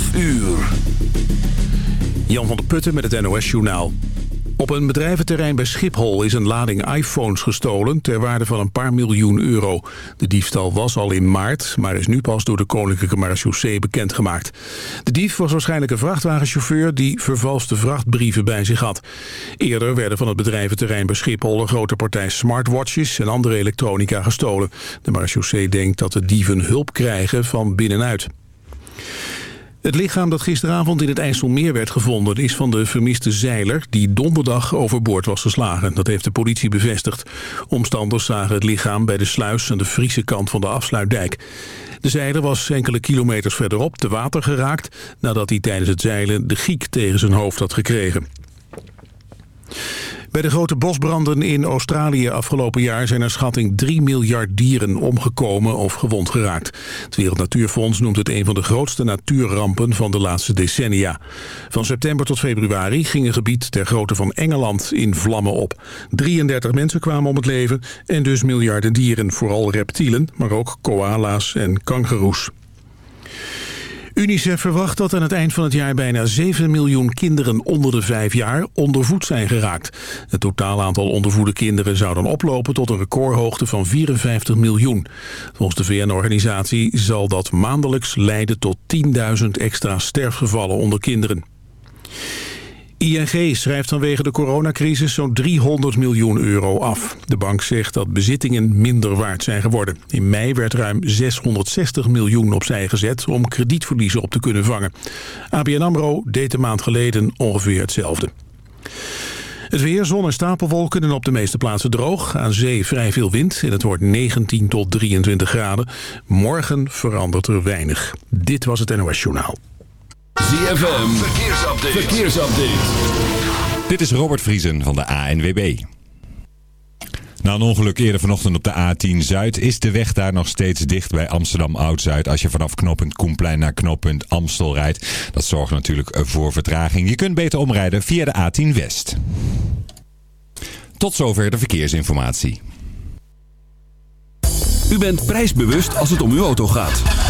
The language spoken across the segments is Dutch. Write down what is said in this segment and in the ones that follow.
12 uur. Jan van der Putten met het NOS-journaal. Op een bedrijventerrein bij Schiphol is een lading iPhones gestolen... ter waarde van een paar miljoen euro. De diefstal was al in maart, maar is nu pas door de Koninklijke Marechaussee bekendgemaakt. De dief was waarschijnlijk een vrachtwagenchauffeur... die vervalste vrachtbrieven bij zich had. Eerder werden van het bedrijventerrein bij Schiphol... een grote partij smartwatches en andere elektronica gestolen. De Marechaussee denkt dat de dieven hulp krijgen van binnenuit. Het lichaam dat gisteravond in het IJsselmeer werd gevonden... is van de vermiste zeiler die donderdag overboord was geslagen. Dat heeft de politie bevestigd. Omstanders zagen het lichaam bij de sluis aan de Friese kant van de afsluitdijk. De zeiler was enkele kilometers verderop te water geraakt... nadat hij tijdens het zeilen de giek tegen zijn hoofd had gekregen. Bij de grote bosbranden in Australië afgelopen jaar zijn er schatting 3 miljard dieren omgekomen of gewond geraakt. Het Wereld Natuurfonds noemt het een van de grootste natuurrampen van de laatste decennia. Van september tot februari ging een gebied ter grootte van Engeland in vlammen op. 33 mensen kwamen om het leven en dus miljarden dieren, vooral reptielen, maar ook koala's en kangeroes. UNICEF verwacht dat aan het eind van het jaar bijna 7 miljoen kinderen onder de 5 jaar ondervoed zijn geraakt. Het totaal aantal ondervoede kinderen zou dan oplopen tot een recordhoogte van 54 miljoen. Volgens de VN-organisatie zal dat maandelijks leiden tot 10.000 extra sterfgevallen onder kinderen. ING schrijft vanwege de coronacrisis zo'n 300 miljoen euro af. De bank zegt dat bezittingen minder waard zijn geworden. In mei werd ruim 660 miljoen opzij gezet om kredietverliezen op te kunnen vangen. ABN AMRO deed een maand geleden ongeveer hetzelfde. Het weer, zon en stapelwolken en op de meeste plaatsen droog. Aan zee vrij veel wind en het wordt 19 tot 23 graden. Morgen verandert er weinig. Dit was het NOS Journaal. ZFM, verkeersupdate. verkeersupdate. Dit is Robert Vriesen van de ANWB. Na een ongeluk eerder vanochtend op de A10 Zuid is de weg daar nog steeds dicht bij Amsterdam Oud-Zuid. Als je vanaf knooppunt Koenplein naar knooppunt Amstel rijdt. Dat zorgt natuurlijk voor vertraging. Je kunt beter omrijden via de A10 West. Tot zover de verkeersinformatie. U bent prijsbewust als het om uw auto gaat.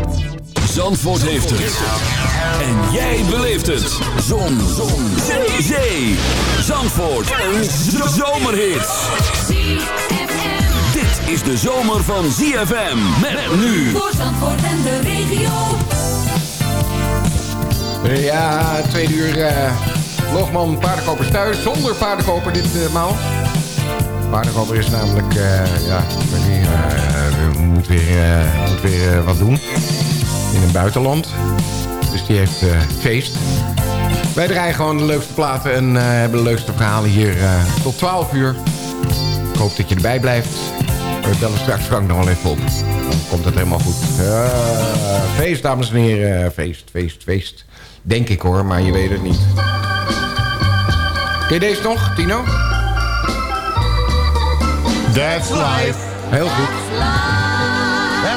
Zandvoort heeft het. En jij beleeft het. Zon. Zon. Zee. Zee. Zandvoort. Een zomerhit. Dit is de zomer van ZFM. Met nu. Voor Zandvoort en de regio. Ja, tweede uur eh Logman paardenkopers thuis, zonder paardenkoper ditmaal. Paardenkoper is namelijk, eh, ja, ik weet niet, eh, moet weer, eh, moet weer eh, wat doen. In het buitenland. Dus die heeft eh, feest. Wij draaien gewoon de leukste platen en eh, hebben de leukste verhalen hier eh, tot 12 uur. Ik hoop dat je erbij blijft. We bellen straks Frank nog wel even op. Dan komt het helemaal goed. Feest, dames en heren. Feest, feest, feest. Denk ik hoor, maar je weet het niet. Ken je deze nog, Tino? That's life. Heel goed.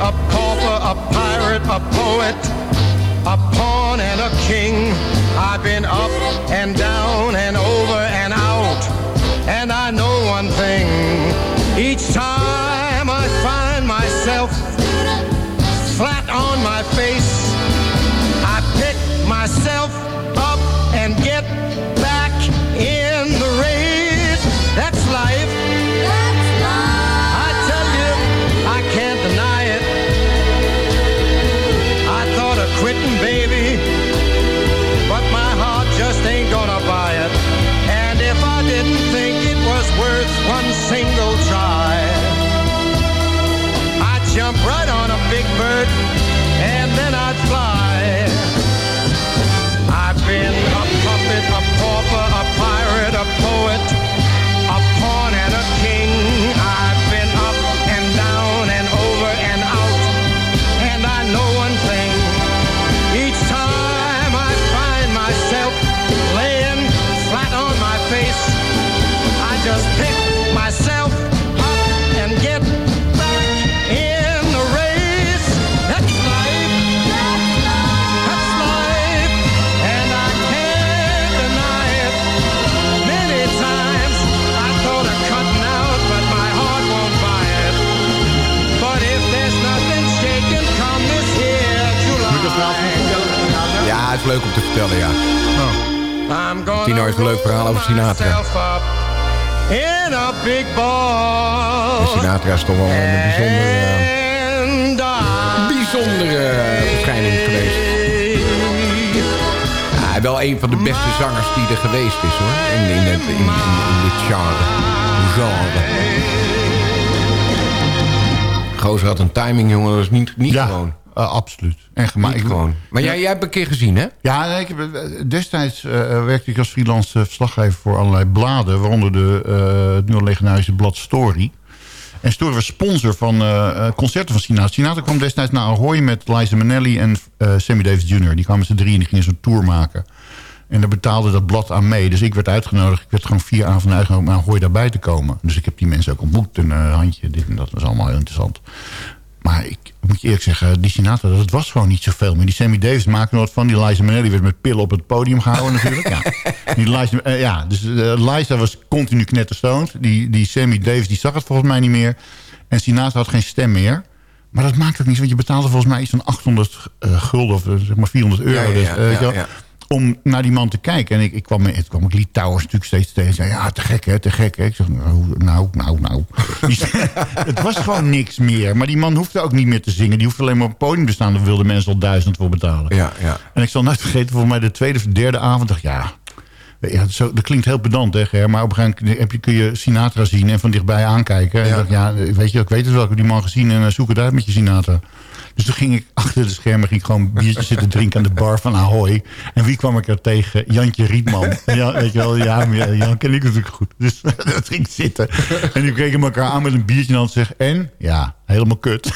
A pauper, a pirate, a poet, a pawn vertellen, ja. Gonna Tino heeft een leuk verhaal over Sinatra. In a big ball. En Sinatra is toch wel een bijzondere, bijzondere verschijning geweest. Ja, wel een van de beste zangers die er geweest is, hoor. In, in, het, in, in, in dit genre. genre. Gozer had een timing, jongen. Dat was niet, niet Ja, gewoon. Eh, absoluut. En gemaakt. gewoon. Maar jij, jij hebt een keer gezien, hè? Ja, nee, ik heb, eh, destijds eh, werkte ik als freelance verslaggever voor allerlei bladen. Waaronder de, eh, het nu al legendarische blad Story. En Story was sponsor van concerten van Sinatra. Sinatra kwam destijds naar Ahoy met Liza Minnelli en Sammy Davis Jr. Die kwamen z'n drieën en die gingen zo'n tour maken. En daar betaalde dat blad aan mee. Dus ik werd uitgenodigd. Ik werd gewoon vier avonden uitgenodigd om Ahoy daarbij te komen. Dus ik heb die mensen ook ontmoet. Een handje, dit en dat. Dat was allemaal heel interessant. Maar ik moet je eerlijk zeggen, die Sinatra, dat was gewoon niet zoveel meer. Die Sammy Davis maakte wat van. Die Liza Minnelli werd met pillen op het podium gehouden natuurlijk. Ja, die Liza, eh, ja dus eh, Liza was continu knetterstoned. Die, die Sammy Davis, die zag het volgens mij niet meer. En Sinatra had geen stem meer. Maar dat maakt ook niet, want je betaalde volgens mij iets van 800 eh, gulden of eh, zeg maar 400 euro. Ja, ja, dus, ja, Om naar die man te kijken. En ik, ik kwam, het kwam ik Towers natuurlijk steeds tegen. Zei, ja, te gek hè, te gek hè. Ik zeg, nou, nou, nou, nou. Het was gewoon niks meer. Maar die man hoefde ook niet meer te zingen. Die hoefde alleen maar op het podium te staan. Daar wilden mensen al duizend voor betalen. Ja, ja. En ik zal nooit vergeten, volgens mij de tweede of derde avond dacht ja... Ja, zo, dat klinkt heel pedant, hè, Ger, maar op een gegeven moment heb je, kun je Sinatra zien en van dichtbij aankijken. En Ja. dacht, ja, weet je, ik weet het wel, ik heb die man gezien en uh, zoek het uit met je Sinatra. Dus toen ging ik achter de schermen ging ik gewoon biertjes zitten drinken aan de bar van Ahoy. En wie kwam ik er tegen? Jantje Rietman. Ja, weet je wel, ja, maar Jan ken ik natuurlijk goed. Dus dat ging ik zitten. En die kregen elkaar aan met een biertje en dan zeg en? Ja, helemaal kut.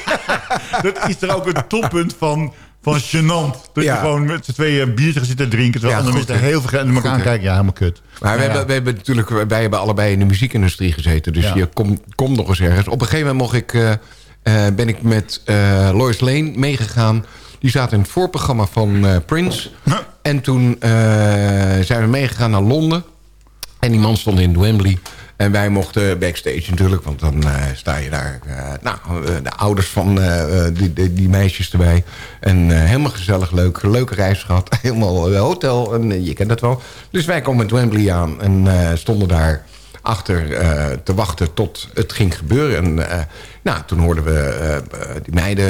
dat is er ook een toppunt van, van gênant. Dat Ja. je gewoon met z'n tweeën een biertje gaat zitten drinken... terwijl Ja, andere mensen heel veel naar elkaar aankijken. Ja, helemaal kut. Maar we, Nou hebben, we hebben natuurlijk, wij hebben allebei in de muziekindustrie gezeten. Dus je komt kom nog eens ergens. Op een gegeven moment mocht ik, eh, ben ik met eh Lois Lane meegegaan. Die zat in het voorprogramma van eh, Prince. En toen eh, zijn we meegegaan naar Londen. En die man stond in Wembley. En wij mochten backstage natuurlijk, want dan eh, sta je daar... eh, nou, eh, de ouders van eh, eh, die, die, die meisjes erbij. En eh, helemaal gezellig, leuk. Leuke reis gehad. Helemaal eh, hotel, en eh, je kent het wel. Dus wij komen met Wembley aan en eh, stonden daar achter eh, te wachten tot het ging gebeuren. En eh, nou, toen hoorden we eh, eh, die meiden,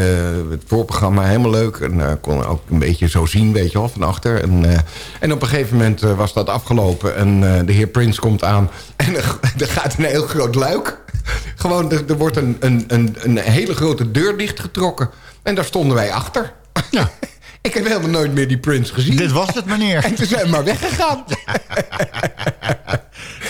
het voorprogramma, helemaal leuk. En eh konden ook een beetje zo zien, weet je wel, van achter. En, en op een gegeven moment was dat afgelopen. En de heer Prince komt aan. En er, er gaat een heel groot luik. Gewoon, er, er wordt een, een, een, een hele grote deur dichtgetrokken. En daar stonden wij achter. Ja. Ik heb helemaal nooit meer die Prins gezien. Dit was het, meneer. en toen zijn we maar weggegaan.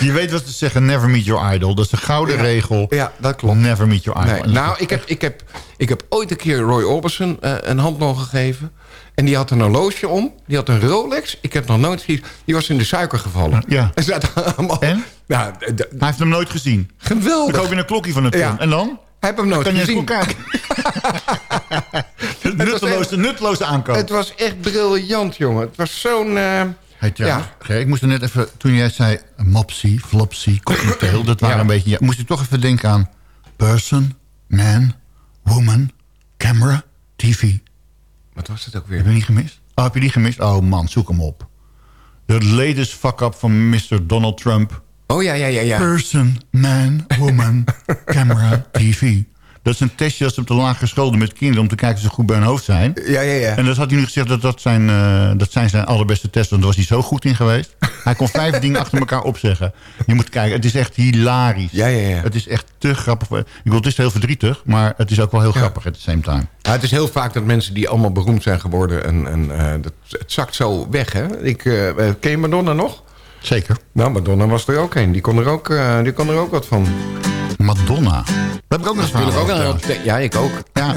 Je weet wat ze zeggen, never meet your idol. Dat is de gouden regel. Ja, dat klopt. Never meet your idol. Nee, nou, ik heb, ik, heb, ik heb ooit een keer Roy Orbison uh, een nog gegeven. En die had een horloge om. Die had een Rolex. Ik heb nog nooit gezien. Die was in de suiker gevallen. Ja. En? Allemaal, en? Nou, Hij heeft hem nooit gezien. Geweldig. Ik hoop in een klokje van het ja. En dan? heb hem nooit gezien. nutteloze, nutteloze aankoop. Het was echt briljant, jongen. Het was zo'n... Eh, ja. Ik moest er net even, toen jij zei mopsy, flopsy, cocktail, dat waren een beetje... Moest je toch even denken aan person, man, woman, camera, tv. Wat was het ook weer? Heb je die gemist? Oh, heb je die gemist? Oh man, zoek hem op. De latest fuck-up van Mr. Donald Trump Oh ja, ja, ja. ja. Person, man, woman, camera, tv. Dat is een testje als ze op de lagere scholen met kinderen... om te kijken of ze goed bij hun hoofd zijn. Ja, ja, ja. En dat had hij nu gezegd, dat, dat, zijn, eh, dat zijn zijn allerbeste tests. Want daar was hij zo goed in geweest. Hij kon vijf dingen achter elkaar opzeggen. Je moet kijken, het is echt hilarisch. Ja, ja, ja. Het is echt te grappig. Ik bedoel, het is heel verdrietig, maar het is ook wel heel grappig at the same time. Ja, het is heel vaak dat mensen die allemaal beroemd zijn geworden... en, en eh, dat, het zakt zo weg, hè? Ik, uh, ken je Madonna nog? Zeker. Nou, Madonna was er ook een. Die kon er ook, eh, die kon er ook wat van. Madonna. heb ik ook nog een ja, ik ook. Ja.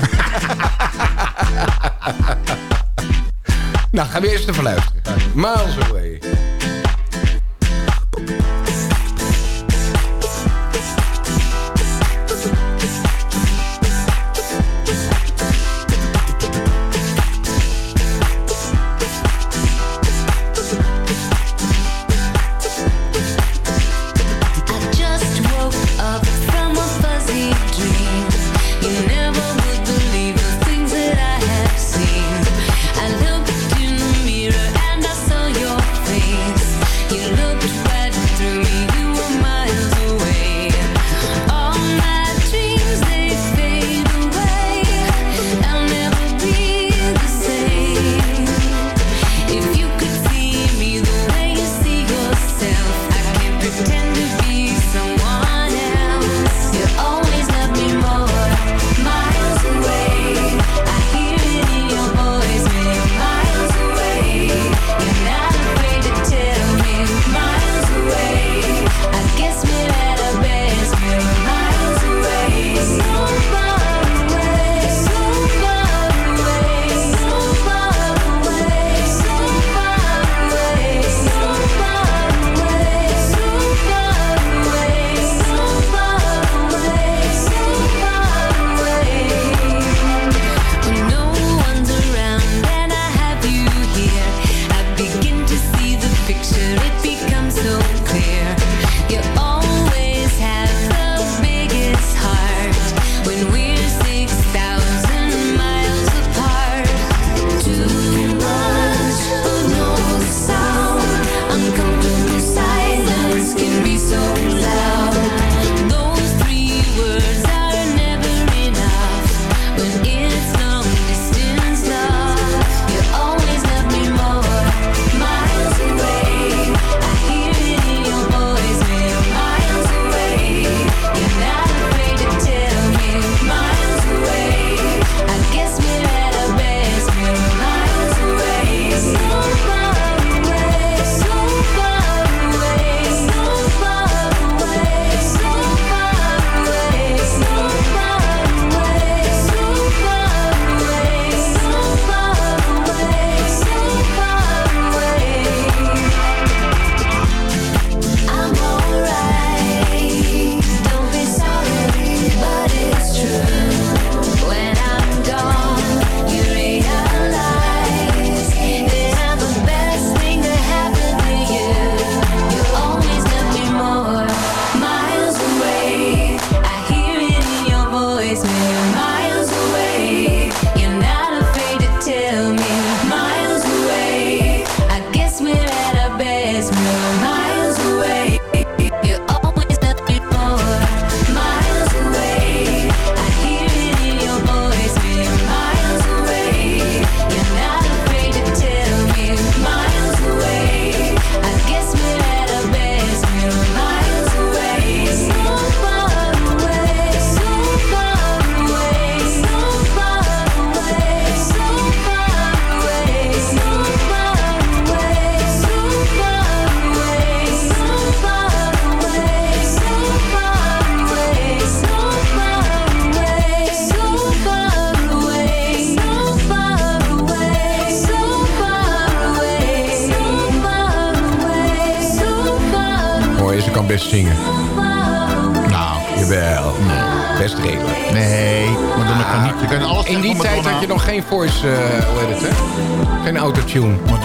nou, gaan we eerst even luisteren. Miles Away.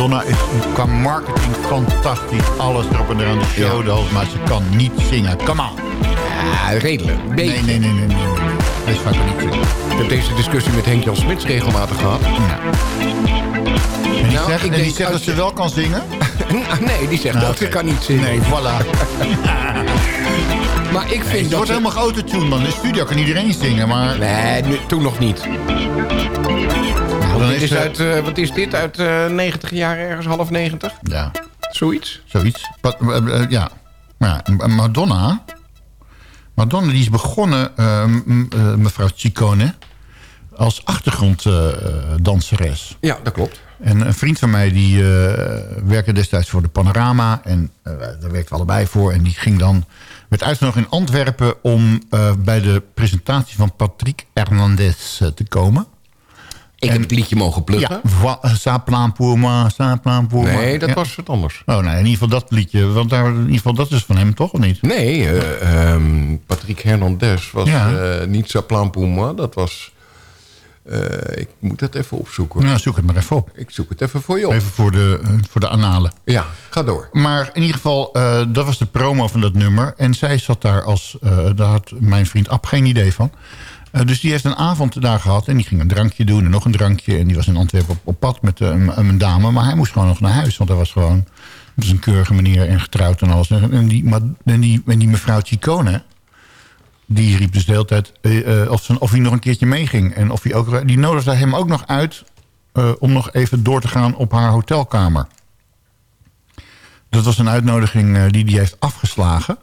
Madonna is qua marketing fantastisch. Alles erop en eraan de show, de hoofd, maar ze kan niet zingen. Come on. Ja, redelijk. Nee, nee, nee, nee, nee. nee. Deze vaak niet zingen. Ik heb deze discussie met Henk Jan Smits regelmatig gehad. Ja. En die Nou, zegt, en die zegt dat ze wel kan zingen? nee, die zegt Nou, dat ze kan niet zingen. Nee, voilà. Maar ik Nee, vind het dat... wordt helemaal geautotuned, man. In de studio kan iedereen zingen, maar... Nee, nu, toen nog niet. Dan Dit is uit, eh, wat is dit? Uit eh 90 jaar ergens, half 90? Ja, Zoiets? zoiets. Eh, ja. Maar ja, Madonna... Madonna die is begonnen, mevrouw Ciccone... als achtergronddanseres. Ja, dat klopt. En een vriend van mij die werkte destijds voor de Panorama. En daar werkten we allebei voor. En die ging dan, werd uitgenodigd in Antwerpen... om bij de presentatie van Patrick Hernandez te komen. Ik heb het liedje mogen pluggen. Ja, eh, plan pour moi. nee, dat Ja. was wat anders. Oh nee, in ieder geval dat liedje. Want daar, in ieder geval dat is van hem, toch? Of niet? Nee, eh, ehm, Patrick Hernandez was Ja. eh, niet moi. Dat was... ik moet dat even opzoeken. Nou, zoek het maar even op. Ik zoek het even voor je op. Even voor de, voor de analen. Ja, ga door. Maar in ieder geval, dat was de promo van dat nummer. En zij zat daar als... daar had mijn vriend Ab geen idee van. Eh, dus die heeft een avond daar gehad. En die ging een drankje doen en nog een drankje. En die was in Antwerpen op, op pad met eh, een, een dame. Maar hij moest gewoon nog naar huis. Want hij was gewoon... Het was een keurige meneer en getrouwd en alles. En die, maar, die, mevrouw Chicone... Die riep dus de hele tijd eh, of, of hij nog een keertje meeging. En of hij ook, die nodigde hem ook nog uit... om nog even door te gaan op haar hotelkamer. Dat was een uitnodiging die hij heeft afgeslagen.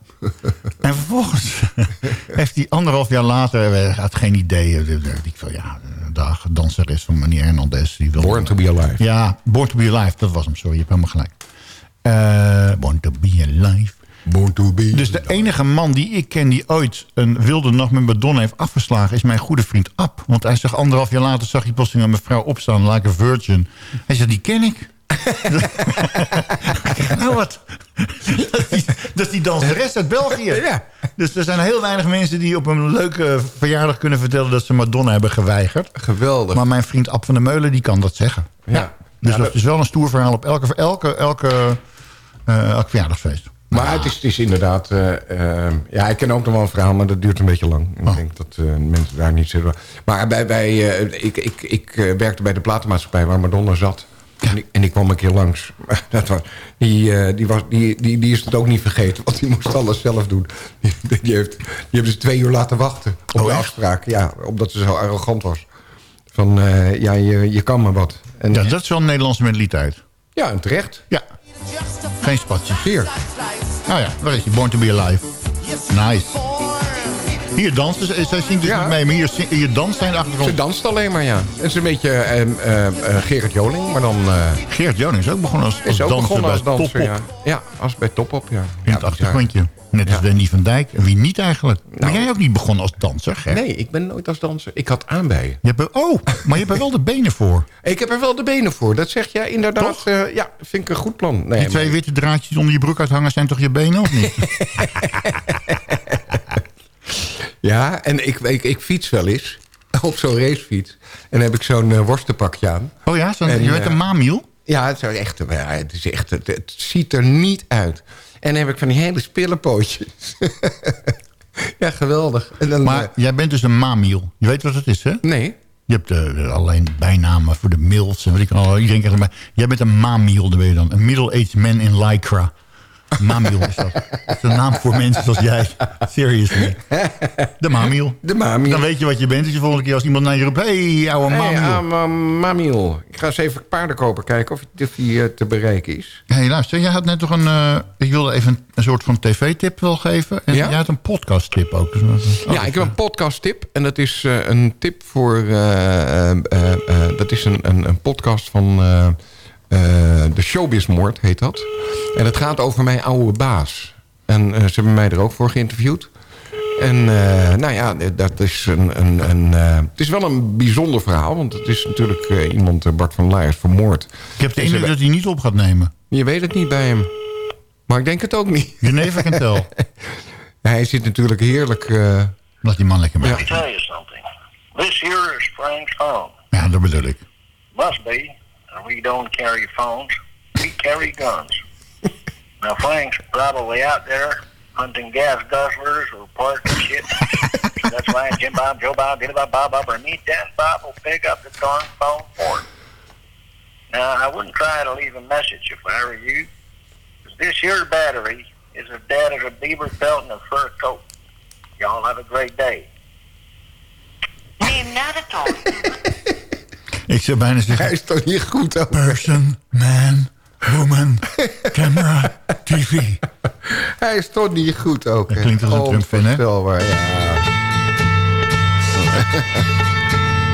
En vervolgens heeft hij anderhalf jaar later... eh, had geen idee. eh, eh, Ik van, ja, dag danseres van meneer Hernandez. Die wilde- Born to be alive. Ja, Born to be Alive. Dat was hem, sorry. Je hebt helemaal gelijk. Born to be Alive. Born to be... Dus de enige man die ik ken die ooit een wilde nacht met Madonna heeft afgeslagen... is mijn goede vriend Ab. Want hij zag anderhalf jaar later zag hij plotseling een mevrouw opstaan, like a virgin. Hij zei, die ken ik. nou wat? dat, is die, dat is die danseres uit België. Ja. Dus er zijn heel weinig mensen die op een leuke verjaardag kunnen vertellen... dat ze Madonna hebben geweigerd. Geweldig. Maar mijn vriend Ab van der Meulen die kan dat zeggen. ja. Dus Ja, dat dat- is wel een stoer verhaal op elke, elke, elke, eh, elk verjaardagsfeest. Maar het is, het is inderdaad... eh, eh, ja, ik ken ook nog wel een verhaal, maar dat duurt een beetje lang. En Oh. Ik denk dat eh, mensen daar niet zitten. Maar bij, bij, eh, ik, ik, ik werkte bij de platenmaatschappij waar Madonna zat. En, ik, en ik kwam een keer langs. Dat was, die, eh, die, was, die, die, die is het ook niet vergeten, want die moest alles zelf doen. Die, die, heeft, die hebben ze twee uur laten wachten op Oh, de afspraak. Ja, omdat ze zo arrogant was. Van, eh, ja, je, je kan maar wat. En, Ja, dat is wel een Nederlandse mentaliteit. ja, en terecht. Ja. Geen spatjes. Hier. Nou ja, waar is hij? Born to be alive. Nice. Hier dansen ze. Zij zingt dus Ja. niet mee, maar hier, hier danst in de achtergrond. Ze danst alleen maar, ja. Het is een beetje eh, Gerard Joling, maar dan... eh, Geert Joning is ook begonnen als, als is ook danser begonnen als bij danser, ja. Ja, als bij Top Op, ja. In ja het achtergrondje. Net als. Wendy van Dijk. En wie niet eigenlijk? maar Nou. jij ook niet begonnen als danser, hè? Nee, ik ben nooit als danser. Ik had aanbijen. Je hebt oh, maar je hebt er wel de benen voor. Ik heb er wel de benen voor. Dat zeg jij inderdaad. Eh, ja, vind ik een goed plan. Nee, Die twee maar- witte draadjes onder je broek uithangen zijn toch je benen, of niet? Ja, en ik, ik, ik fiets wel eens. Op zo'n racefiets. En dan heb ik zo'n eh, worstenpakje aan. Oh ja, zo, En, je bent eh, een mamiel? Ja, het is echt, ja, het, is echt het, het ziet er niet uit. En dan heb ik van die hele spillenpootjes. ja, geweldig. En dan, Maar eh, jij bent dus een mamiel. Je weet wat het is, hè? nee, Je hebt alleen bijnamen voor de milfs en weet ik al. Iedereen krijgt een bij. Jij bent een mamiel, dan ben je dan. Een middle-aged man in lycra. Mamiel is dat. Dat is een naam voor mensen zoals jij. Seriously. De mamiel. de mami. Dan weet je wat je bent. Dus de volgende keer als iemand naar je roept... Hé, hey, ouwe Hey, mamiel. ma- mamiel. Ik ga eens even paarden kopen, kijken of, die eh, te bereiken is. Hé, hey, luister. Jij had net toch een... eh, ik wilde even een, soort van tv-tip wel geven. En Ja? jij had een podcast-tip ook. Dus, oh, ja, ik heb een podcast tip. En dat is eh, een tip voor... dat is een, een, een podcast van... eh, de Showbizmoord heet dat. En het gaat over mijn oude baas. En eh, ze hebben mij er ook voor geïnterviewd. En eh, nou ja, dat is een... een, een eh, het is wel een bijzonder verhaal. Want het is natuurlijk iemand, Bart van Laars, vermoord. Ik heb de indruk dat hij niet op gaat nemen. Je weet het niet bij hem. Maar ik denk het ook niet. Never can tell. Hij zit natuurlijk heerlijk... eh, Laat die man lekker Let mee. me tell you something. This here is Frank's phone. Ja, dat bedoel ik. Must be. And we don't carry phones. We carry guns. now Frank's probably out there hunting gas guzzlers or parking shit. so that's why Jim Bob, Joe Bob, Billy Bob, Bob Bob, or me, Dan Bob will pick up the darn phone for him. Now I wouldn't try to leave a message if I were you. 'cause this here battery is as dead as a beaver belt in a fur coat. Y'all have a great day. Neem na de toon. Ik zou bijna hij zeggen... is toch niet goed ook. Person, man, woman, camera, tv. Hij is toch niet goed ook. Dat klinkt als een Trump-fan, hè? Ja.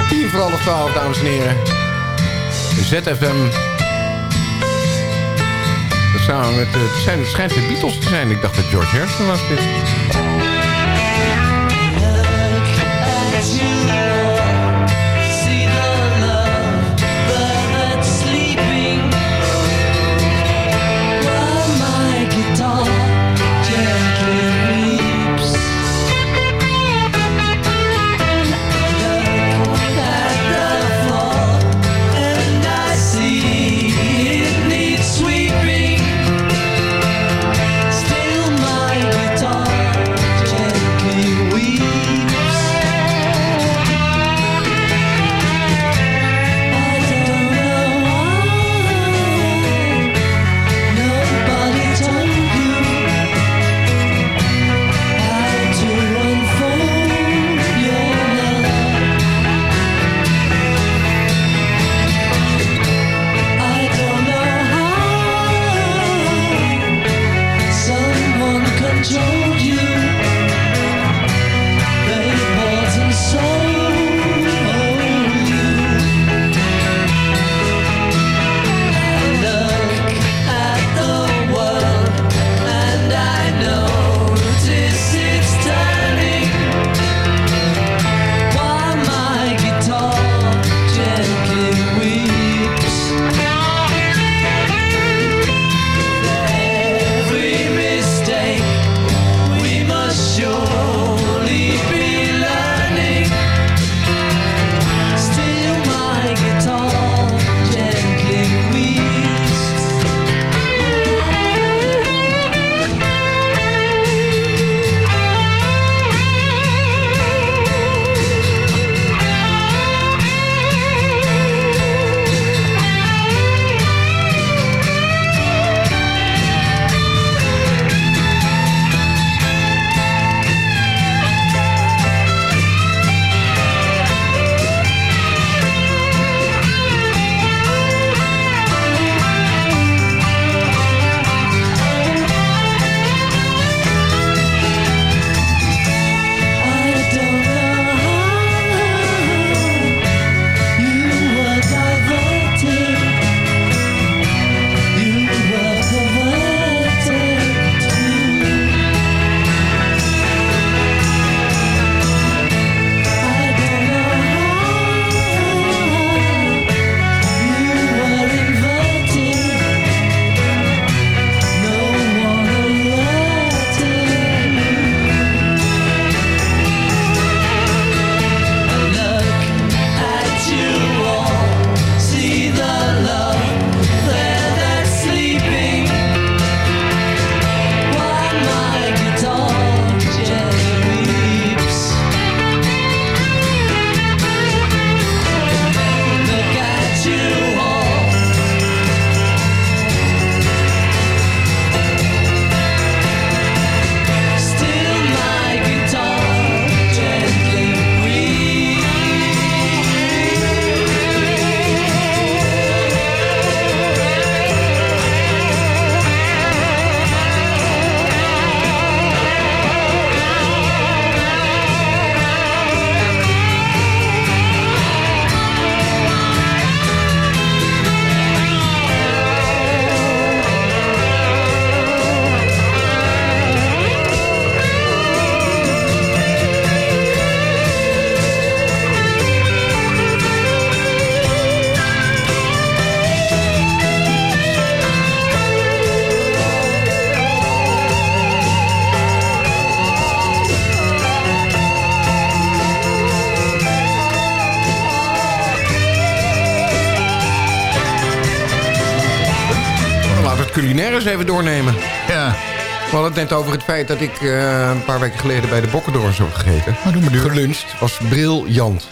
Tien voor half twaalf, dames en heren. ZFM. Dat samen met, eh, het, zijn, het schijnt de Beatles te zijn. Ik dacht dat George Harrison was dit. Joe. Net over het feit dat ik eh, een paar weken geleden bij de Bokkendorens heb gegeten. Duur. Geluncht. was briljant.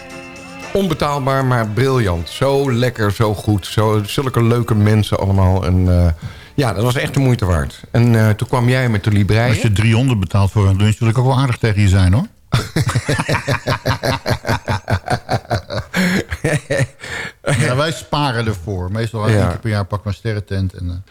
Onbetaalbaar, maar briljant. Zo lekker, zo goed. Zo, zulke leuke mensen allemaal. En, eh, ja, dat was echt de moeite waard. En eh, toen kwam jij met de libreien. Als je 300 betaalt voor een lunch, wil ik ook wel aardig tegen je zijn, hoor. ja, wij sparen ervoor. Meestal één Ja. keer per jaar pakken we een sterrentent. En,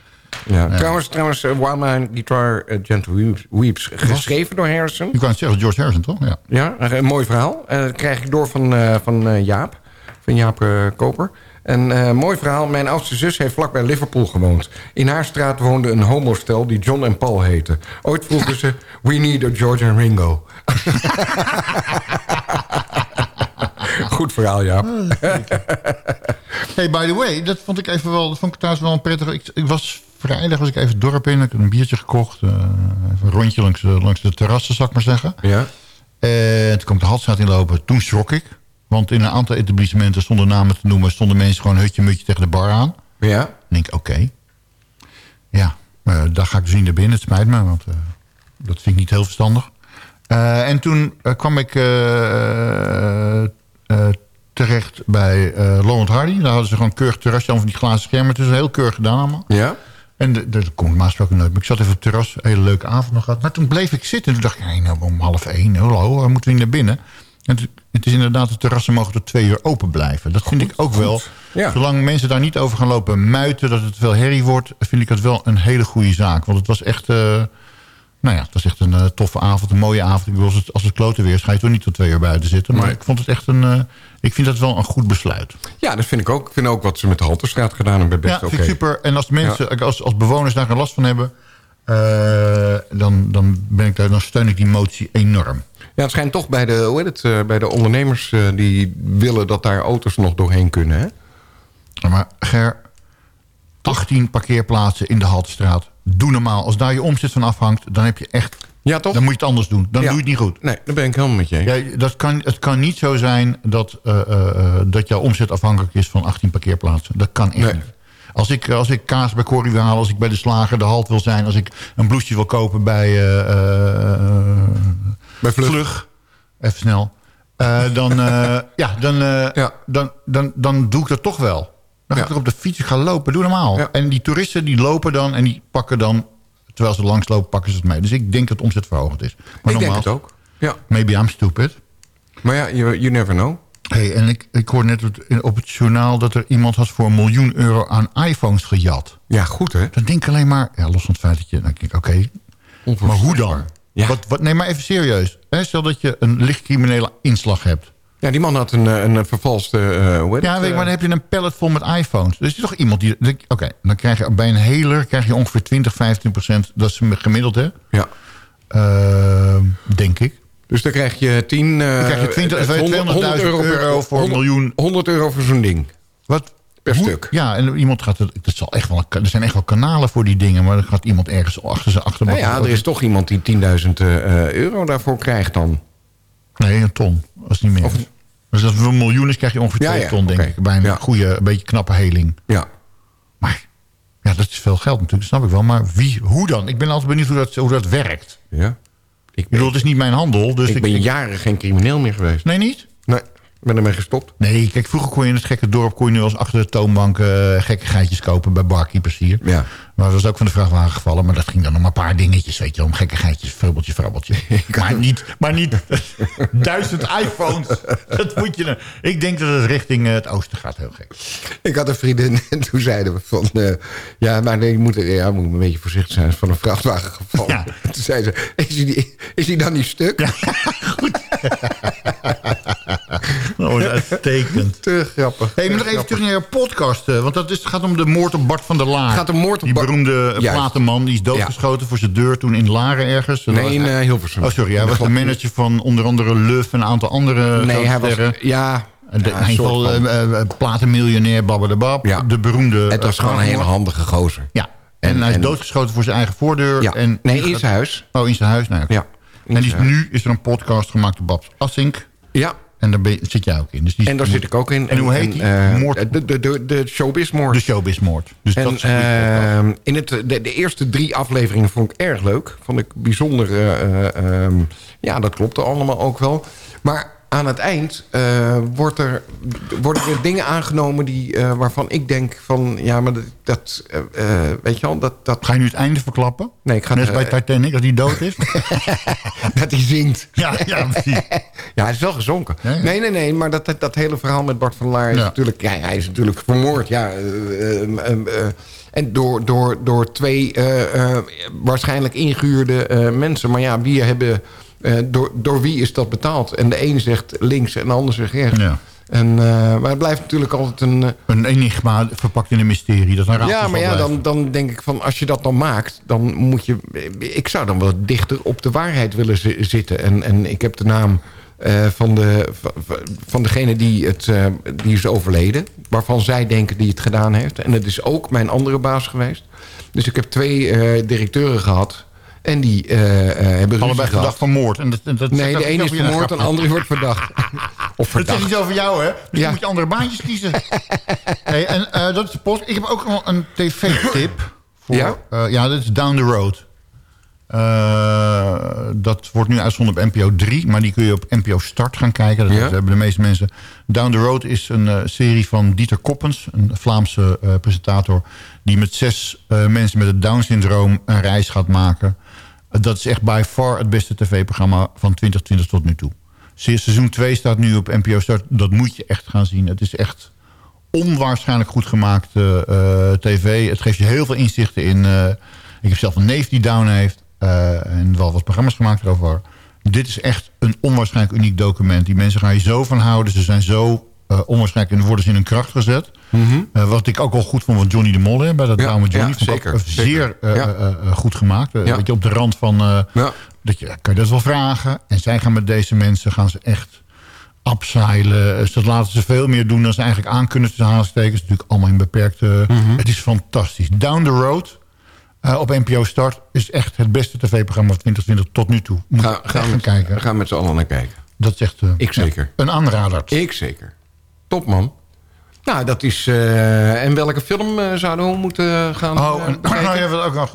Ja. Trouwens, trouwens uh, While My Guitar uh, Gentle Weeps, Weeps, geschreven door Harrison. je kan het zeggen, George Harrison, toch? Ja. Ja, een mooi verhaal. En dat krijg ik door van, eh, van eh, Jaap. Van Jaap eh, Koper. En eh, mooi verhaal. Mijn oudste zus heeft vlakbij Liverpool gewoond. In haar straat woonde een homostel die John en Paul heette. Ooit vroegen ze... We need a George en Ringo. Goed verhaal, Jaap. Hey, by the way, dat vond ik even wel, dat vond ik trouwens wel een prettig. Ik, ik was vrijdag was ik even het dorp in, ik heb een biertje gekocht, eh, even een rondje langs, de- langs de terrassen, zal ik maar zeggen. Ja. En toen kwam ik de Halstraat inlopen, toen schrok ik. Want in een aantal etablissementen, zonder namen te noemen, stonden mensen gewoon hutje-mutje tegen de bar aan. Ja. Denk ik, oké. Ja, eh, daar ga ik dus niet naar binnen. Het spijt me, want eh, dat vind ik niet heel verstandig. En toen kwam ik terecht bij eh Lowland Hardy. Daar hadden ze gewoon keurig terrasje, van die glazen schermen. Het is heel keurig gedaan allemaal. Ja. En de- dat kon ik nooit. Maar ik zat even op het terras, een hele leuke avond nog gehad. Maar toen bleef ik zitten. En toen dacht ik, nou, om half één, hallo, waar moeten we niet naar binnen? En het, is inderdaad, de terrassen mogen tot twee uur open blijven. Dat vind ik ook wel. Ja. Zolang mensen daar niet over gaan lopen muiten, dat het veel herrie wordt... vind ik het wel een hele goede zaak. Want het was echt... eh, nou ja, het was echt een eh, toffe avond, een mooie avond. Ik bedoel, als het, als het kloten weer is, ga je toch niet tot twee uur buiten zitten. Maar Nee. ik vond het echt een... eh, ik vind dat wel een goed besluit. Ja, dat vind ik ook. Ik vind ook wat ze met de Halterstraat gedaan hebben best Ja, oké. vind ik super. En als mensen, als, als bewoners daar geen last van hebben... eh, dan, dan, ben ik daar, dan steun ik die motie enorm. Ja, het schijnt toch bij de, hoe heet het, bij de ondernemers die willen dat daar auto's nog doorheen kunnen, hè? Maar Ger, 18 parkeerplaatsen in de Haltestraat. Doe normaal. Als daar je omzet van afhangt, dan heb je echt... Ja, toch? Dan moet je het anders doen. Dan Ja. doe je het niet goed. Nee, daar ben ik helemaal met je. Ja, dat kan, het kan niet zo zijn dat, eh, eh, dat jouw omzet afhankelijk is van 18 parkeerplaatsen. Dat kan echt Nee. niet. Als ik, als ik kaas bij Corrie wil halen, als ik bij de slager de halt wil zijn... als ik een blouseje wil kopen bij, eh, Bij Vlug. even snel... dan, ja, dan, Ja. Dan, dan, dan doe ik dat toch wel. Dan ga ik er op de fiets, ik ga lopen, doe normaal. En die toeristen die lopen dan en die pakken dan... terwijl ze langslopen, pakken ze het mee. Dus ik denk dat omzet verhoogd is. Maar ik denk het ook. Ja. maybe I'm stupid... Maar ja, you, you never know. Hey, en ik, ik hoorde net op het- journaal dat er iemand had voor een miljoen euro aan iPhones gejat. Ja, goed hè? Dan denk ik alleen maar, ja, los van het feit dat je, dan denk ik, oké, maar hoe dan? Ja. Wat, wat, nee, maar even serieus. Hè, stel dat je een licht criminele inslag hebt. Ja, die man had een, eh, een vervalste... eh hoe heet Ja, het, weet ik, maar dan heb je een pallet vol met iPhones. Dus is toch iemand die... Oké, dan krijg je bij een heler krijg je ongeveer 20, 15 procent. Dat is gemiddeld, hè? Ja. Ehm, denk ik. Dus dan krijg je 10... eh, Dan krijg je 20, eh, 200.000 euro voor een 100 miljoen. 100 euro voor zo'n ding. Wat? Per Hoe- stuk. Ja, en iemand gaat het. Dat zal echt wel, er zijn echt wel kanalen voor die dingen, maar dan gaat iemand ergens achter zijn achterbak. Nou ja, er is toch iemand die 10.000 eh, euro daarvoor krijgt dan. Nee, een ton. Als het niet meer. Of- is. Dus als het een miljoen is, krijg je ongeveer Ja, twee ja, ton, denk ik. Bij een goede, een beetje knappe heling. Ja. Maar ja, dat is veel geld natuurlijk, dat snap ik wel. Maar wie, hoe dan? Ik ben altijd benieuwd hoe dat, hoe dat werkt. ja. Ik bedoel, het is niet mijn handel, dus ik ik... ben jaren geen crimineel meer geweest. Nee, niet? Nee, ben ermee gestopt. Nee, kijk, vroeger kon je in het gekke dorp... kon je nu als achter de toonbank eh gekke geitjes kopen bij barkeepers hier. Ja. Maar dat was ook van de vrachtwagen gevallen. Maar dat ging dan om een paar dingetjes, weet je. Om gekke geitjes, frubbeltje, frabbeltje. maar, niet, maar niet duizend iPhones. Dat moet je... Ik denk dat het richting eh, het oosten gaat, heel gek. Ik had een vriendin en toen zeiden we van... eh, ja, maar nee, je moet, ja, moet een beetje voorzichtig zijn. Van een vrachtwagen gevallen. Ja. Toen zei ze, is hij, die, is dan niet stuk? Oh, dat is uitstekend. Te grappig. Hey, maar nog even terug naar je podcast. eh, Want dat is, het gaat om de moord op Bart van der Laar. gaat om moord op Die Bart- beroemde Juist. platenman. Die is doodgeschoten voor zijn deur toen in Laren ergens. Dat Nee, was- in eh, Hilversum. Oh, sorry. Hij was de manager van onder andere Luf en een aantal andere Nee, hij was... Ja, de, ja, geval van. eh, eh, platenmiljonair, babbadabab. Ja. De beroemde... Het was eh, gewoon een hele handige gozer. Ja. En, En- hij is en- doodgeschoten voor zijn eigen voordeur. Ja. En nee, in zijn huis. Oh, in zijn huis? Nou. Ja. En die is, nu is er een podcast gemaakt door Babs Assink. Ja, En daar ben zit jij ook in. Dus die En daar zit ik ook in. En hoe heet die? eh, Moord- De, de, de, de showbizmoord. De showbizmoord. Dus en, dat is een goede eh, in het, de, de eerste drie afleveringen vond ik erg leuk. Vond ik bijzonder... eh, ehm, ja, dat klopte allemaal ook wel. Maar aan het eind eh, wordt er, worden er dingen aangenomen... Die, eh, waarvan ik denk van... Ja, maar dat... dat eh, weet je wel, dat... dat Ga je nu het einde verklappen? Nee, ik ga Net als bij Titanic, dat hij dood is? dat hij zingt. ja, ja, precies. Ja, hij is wel gezonken. Ja, ja. Nee, nee, nee. Maar dat, dat, dat hele verhaal met Bart van Laar is Ja. natuurlijk... Ja, hij is natuurlijk vermoord. Ja, eh, eh, eh, eh, en door, door, door twee waarschijnlijk ingehuurde eh, mensen. Maar ja, wie hebben... eh, door, door wie is dat betaald? En de een zegt links en de ander zegt rechts. Ja. En, eh, maar het blijft natuurlijk altijd een... eh, Een enigma verpakt in een mysterie. Dat is een ja, maar ja, dan, dan denk ik van als je dat dan maakt, dan moet je. Ik zou dan wel dichter op de waarheid willen zi- zitten. En, en ik heb de naam van, de, van- degene die, het, die is overleden. Waarvan zij denken die het gedaan heeft. En het is ook mijn andere baas geweest. Dus ik heb twee directeuren gehad. En die eh, hebben Allebei gehad. verdacht van moord. En dat, en dat Nee, de ene is vermoord en de andere wordt verdacht. Of Dat zegt verdacht. iets over jou, hè? Dus Ja. moet je andere baantjes kiezen. hey, en eh, dat is de post. Ik heb ook nog een tv-tip. voor- Ja? eh, ja, dat is Down the Road. Dat wordt nu uitgezonden op NPO 3, maar die kun je op NPO Start gaan kijken. Dat Ja? hebben de meeste mensen. Down the Road is een serie van Dieter Koppens, een Vlaamse presentator... die met zes mensen met het Down-syndroom een reis gaat maken. Dat is echt by far het beste tv-programma van 2020 tot nu toe. Se- Seizoen 2 staat nu op NPO Start. Dat moet je echt gaan zien. Het is echt onwaarschijnlijk goed gemaakt eh, eh, tv. Het geeft je heel veel inzichten in... eh, ik heb zelf een neef die down heeft. en wel wat programma's gemaakt erover. Dit is echt een onwaarschijnlijk uniek document. Die mensen gaan je zo van houden. Ze zijn zo eh, onwaarschijnlijk en worden ze in hun kracht gezet. Eh, wat ik ook wel goed vond van Johnny de Mol. Hè, bij dat Mhm. Ja, met Johnny. ja, zeker, ook zeer eh, eh, eh, goed gemaakt. Eh. Weet je, op de rand van... eh, Ja. dat je, kan je dat wel vragen. En zij gaan met deze mensen gaan ze echt upseilen. Ze laten ze veel meer doen dan ze eigenlijk aan kunnen. Tussen aanstekens. Natuurlijk allemaal in beperkte... Mhm. Het is fantastisch. Down the Road eh, op NPO Start is echt het beste tv-programma van 2020 tot nu toe. Moet Ga, gaan, gaan kijken. gaan met z'n allen naar kijken. Dat is eh, Ik zeker. ja, een aanrader. Ik zeker. Top man. Nou, dat is... eh, en welke film eh, zouden we moeten gaan Oh, eh, en, nou ja, wat ook nog,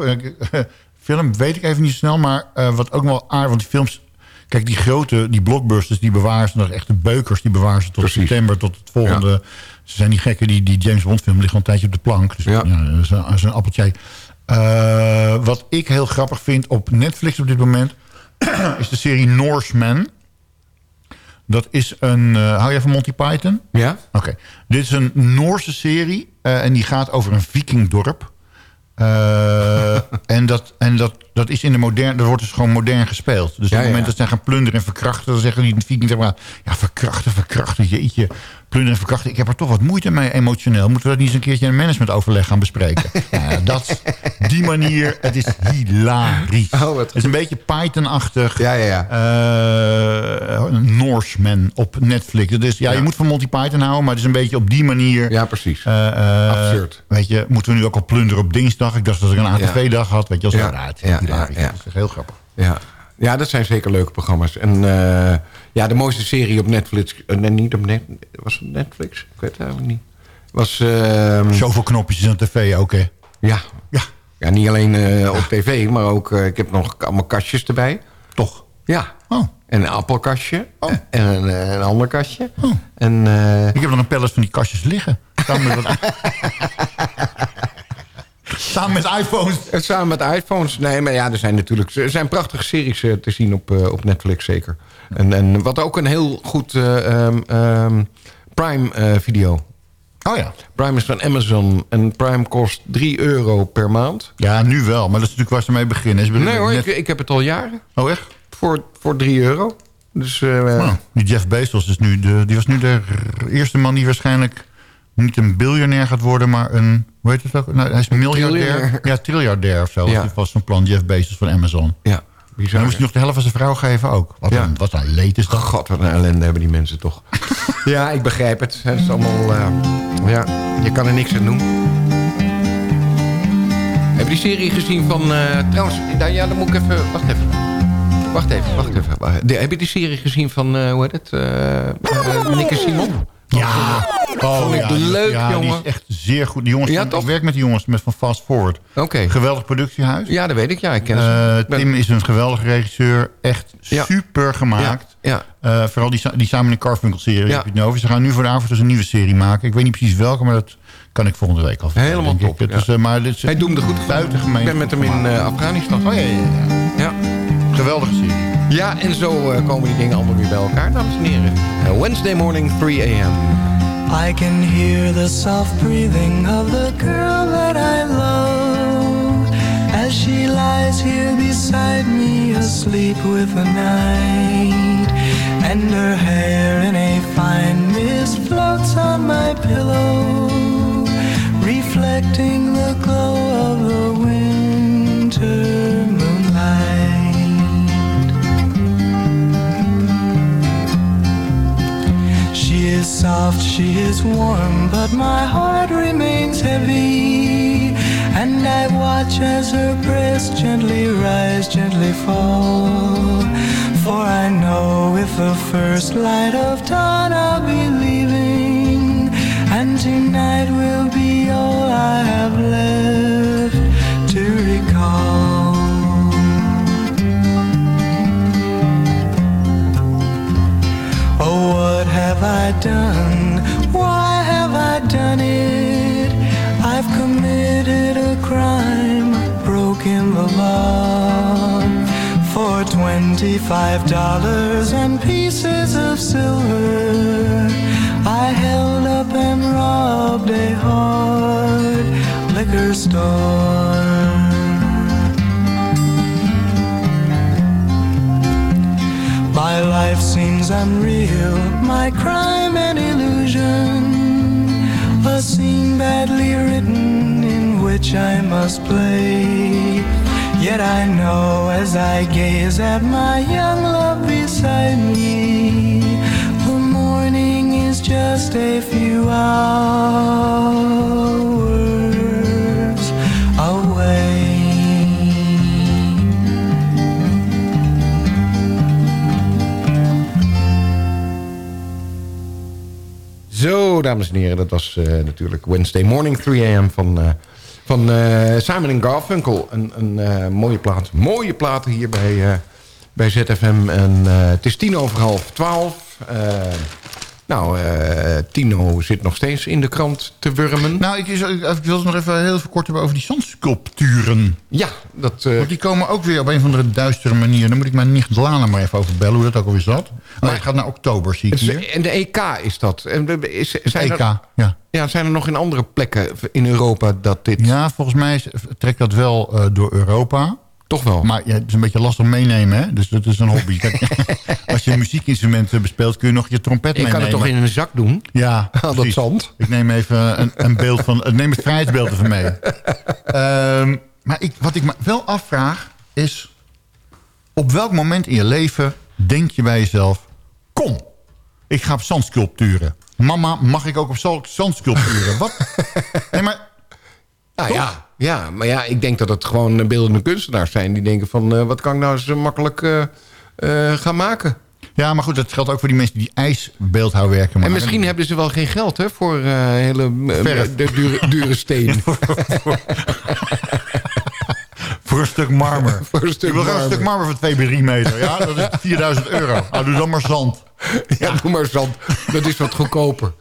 film weet ik even niet snel, maar wat ook wel aardig, want die films, kijk, die grote, die blockbusters, die bewaren ze nog echt de beukers, die bewaren ze tot Precies. september, tot het volgende. Ze zijn die gekken, die, die James Bond film ligt al een tijdje op de plank, dus Ja. ja. dat, is een, dat is een appeltje. Wat ik heel grappig vind op Netflix op dit moment, is de serie Norseman. Dat is een, eh, hou jij van Monty Python? Ja? Oké. Dit is een Noorse serie eh, en die gaat over een vikingdorp. Eh, en dat, en dat, dat is in de moderne, dat wordt dus gewoon modern gespeeld. Dus op Ja, het moment ja. dat zij gaan plunderen en verkrachten, dan zeggen die maar, ja, verkrachten, verkrachten, jeetje, plunderen en verkrachten. Ik heb er toch wat moeite mee emotioneel. Moeten we dat niet eens een keertje in een managementoverleg gaan bespreken? nou, ja, dat, die manier, het is hilarisch. Oh, het is een beetje Python-achtig. Ja, ja, ja. Eh, Norseman op Netflix. Dus ja, Ja. je moet van Monty Python houden, maar het is een beetje op die manier. Ja, precies. eh, eh, Absurd. Weet je, moeten we nu ook al plunderen op dinsdag? Ik dacht dat ik een ATV-dag had. Weet je, als Ja. is Ja, ja, ja. Het is heel grappig. Ja. ja, dat zijn zeker leuke programma's. En ja, de mooiste serie op Netflix... eh, nee, niet op net, Was het Netflix? Ik weet het eigenlijk niet. Was... ehm, Zoveel knopjes aan tv ook, hè? ja. Ja, ja, niet alleen eh, op tv, maar ook... eh, ik heb nog allemaal kastjes erbij. toch. Ja. Oh. En een appelkastje. Oh. En een, een ander kastje. Oh. En Ik heb nog een pallet van die kastjes liggen. Samen met, iPhones. Samen met iPhones. Nee, maar ja, er zijn natuurlijk er zijn prachtige series eh, te zien op, eh, op Netflix zeker. En, en wat ook een heel goed eh, ehm, ehm, Prime video. Oh ja. Prime is van Amazon en Prime kost 3 euro per maand. Ja, nu wel. Maar dat is natuurlijk waar ze mee beginnen. Ze Nee hoor, net- ik, ik heb het al jaren. Oh, echt? Voor, voor 3 euro. Dus Nou, die Jeff Bezos is nu de, die was nu de eerste man die waarschijnlijk niet een biljonair gaat worden, maar een, hoe heet het ook? Nou, hij is miljardair. Triljonair. Ja, triljardair of zo. Ja. Dat was zijn plan, Jeff Bezos van Amazon. ja, En bizar. dan moest hij nog de helft van zijn vrouw geven ook. Wat, Ja. een, wat een leed is dat. God, wat een ellende hebben die mensen toch. ja, ik begrijp het. Het is allemaal... eh, ja, je kan er niks aan doen. Heb je die serie gezien van... eh, trouwens, ja, dan moet ik even... Wacht even. Wacht even, wacht even. Wacht. De- heb je die serie gezien van, eh, hoe heet het? eh eh, Nick en Simon? Ja. Ja, die- leuk, ja, Die jongen. is echt zeer goed. Die jongens Ja, ik werk met die jongens met van Fast Forward. Oké. Geweldig productiehuis. Ja, dat weet ik. Ja, ik ken Eh, ze. Tim is een geweldige regisseur. Echt super gemaakt. Ja, Eh, vooral die, die Samen in Carfunkel-serie Ja. heb je het over. Ze gaan nu voor de avond dus een nieuwe serie maken. Ik weet niet precies welke, maar dat kan ik volgende week al vertellen, Helemaal top, Het is, eh, maar dit is Hij er goed buitengemeen Ik ben met hem in Afghanistan. Oh ja, ja. Geweldige serie. Ja, en zo komen die dingen allemaal weer bij elkaar, dames en heren. Wednesday morning, 3 a.m. I can hear the soft breathing of the girl that I love as she lies here beside me, asleep with the night. And her hair in a fine mist floats on my pillow, reflecting the glow of the winter is soft, she is warm, but my heart remains heavy. And I watch as her breast gently rise, gently fall. For I know with the first light of dawn I'll be leaving. And tonight will be all I have left to recall. Oh, what have I done? Why have I done it? I've committed a crime, broken the law. For twenty-five dollars and pieces of silver, I held up and robbed a hard liquor store. Life seems unreal, my crime an illusion, a scene badly written in which I must play. Yet I know as I gaze at my young love beside me, the morning is just a few hours Zo, dames en heren, dat was eh, natuurlijk Wednesday morning, 3 a.m. van, eh, van eh, Simon Garfunkel. Een, een mooie plaat. Mooie platen hier bij, bij ZFM. En het is tien over half twaalf. Nou, eh, Tino zit nog steeds in de krant te wurmen. Nou, ik, ik wil het nog even heel kort hebben over die zandsculpturen. Ja, dat... eh, Want die komen ook weer op een of andere duistere manier. Dan moet ik mijn nicht Lana maar even over bellen hoe dat ook alweer zat. Maar het gaat naar oktober, zie ik het hier. en de EK is dat. En de- is, zijn EK, er, ja. ja, zijn er nog in andere plekken in Europa dat dit... Ja, volgens mij is- trekt dat wel eh, door Europa. Toch wel. Maar ja, het is een beetje lastig meenemen, hè? Dus dat is een hobby. Als je een muziekinstrument eh, bespeelt, kun je nog je trompet Je meenemen. kan het toch in een zak doen? Ja, dat precies. zand. Ik neem even een, een beeld van... Ik neem het vrijheidsbeeld even mee. Ehm, maar ik, wat ik me wel afvraag is... Op welk moment in je leven denk je bij jezelf... Kom, ik ga op zandsculpturen. Mama, mag ik ook op zandsculpturen? Wat? Nee, maar... Nou ja, ja, maar ja, ik denk dat het gewoon beeldende kunstenaars zijn... die denken van, eh, wat kan ik nou zo makkelijk eh, eh, gaan maken? Ja, maar goed, dat geldt ook voor die mensen die ijsbeeldhouwwerken maken. En misschien hebben ze wel geen geld hè, voor eh, hele eh, de dure, dure steen. Voor een stuk marmer. Voor een stuk ik wil graag een marmer. stuk marmer van 2 bij 3 meter. Ja, dat is 4000 euro. Nou, doe dan maar zand. ja, doe maar zand. Dat is wat goedkoper.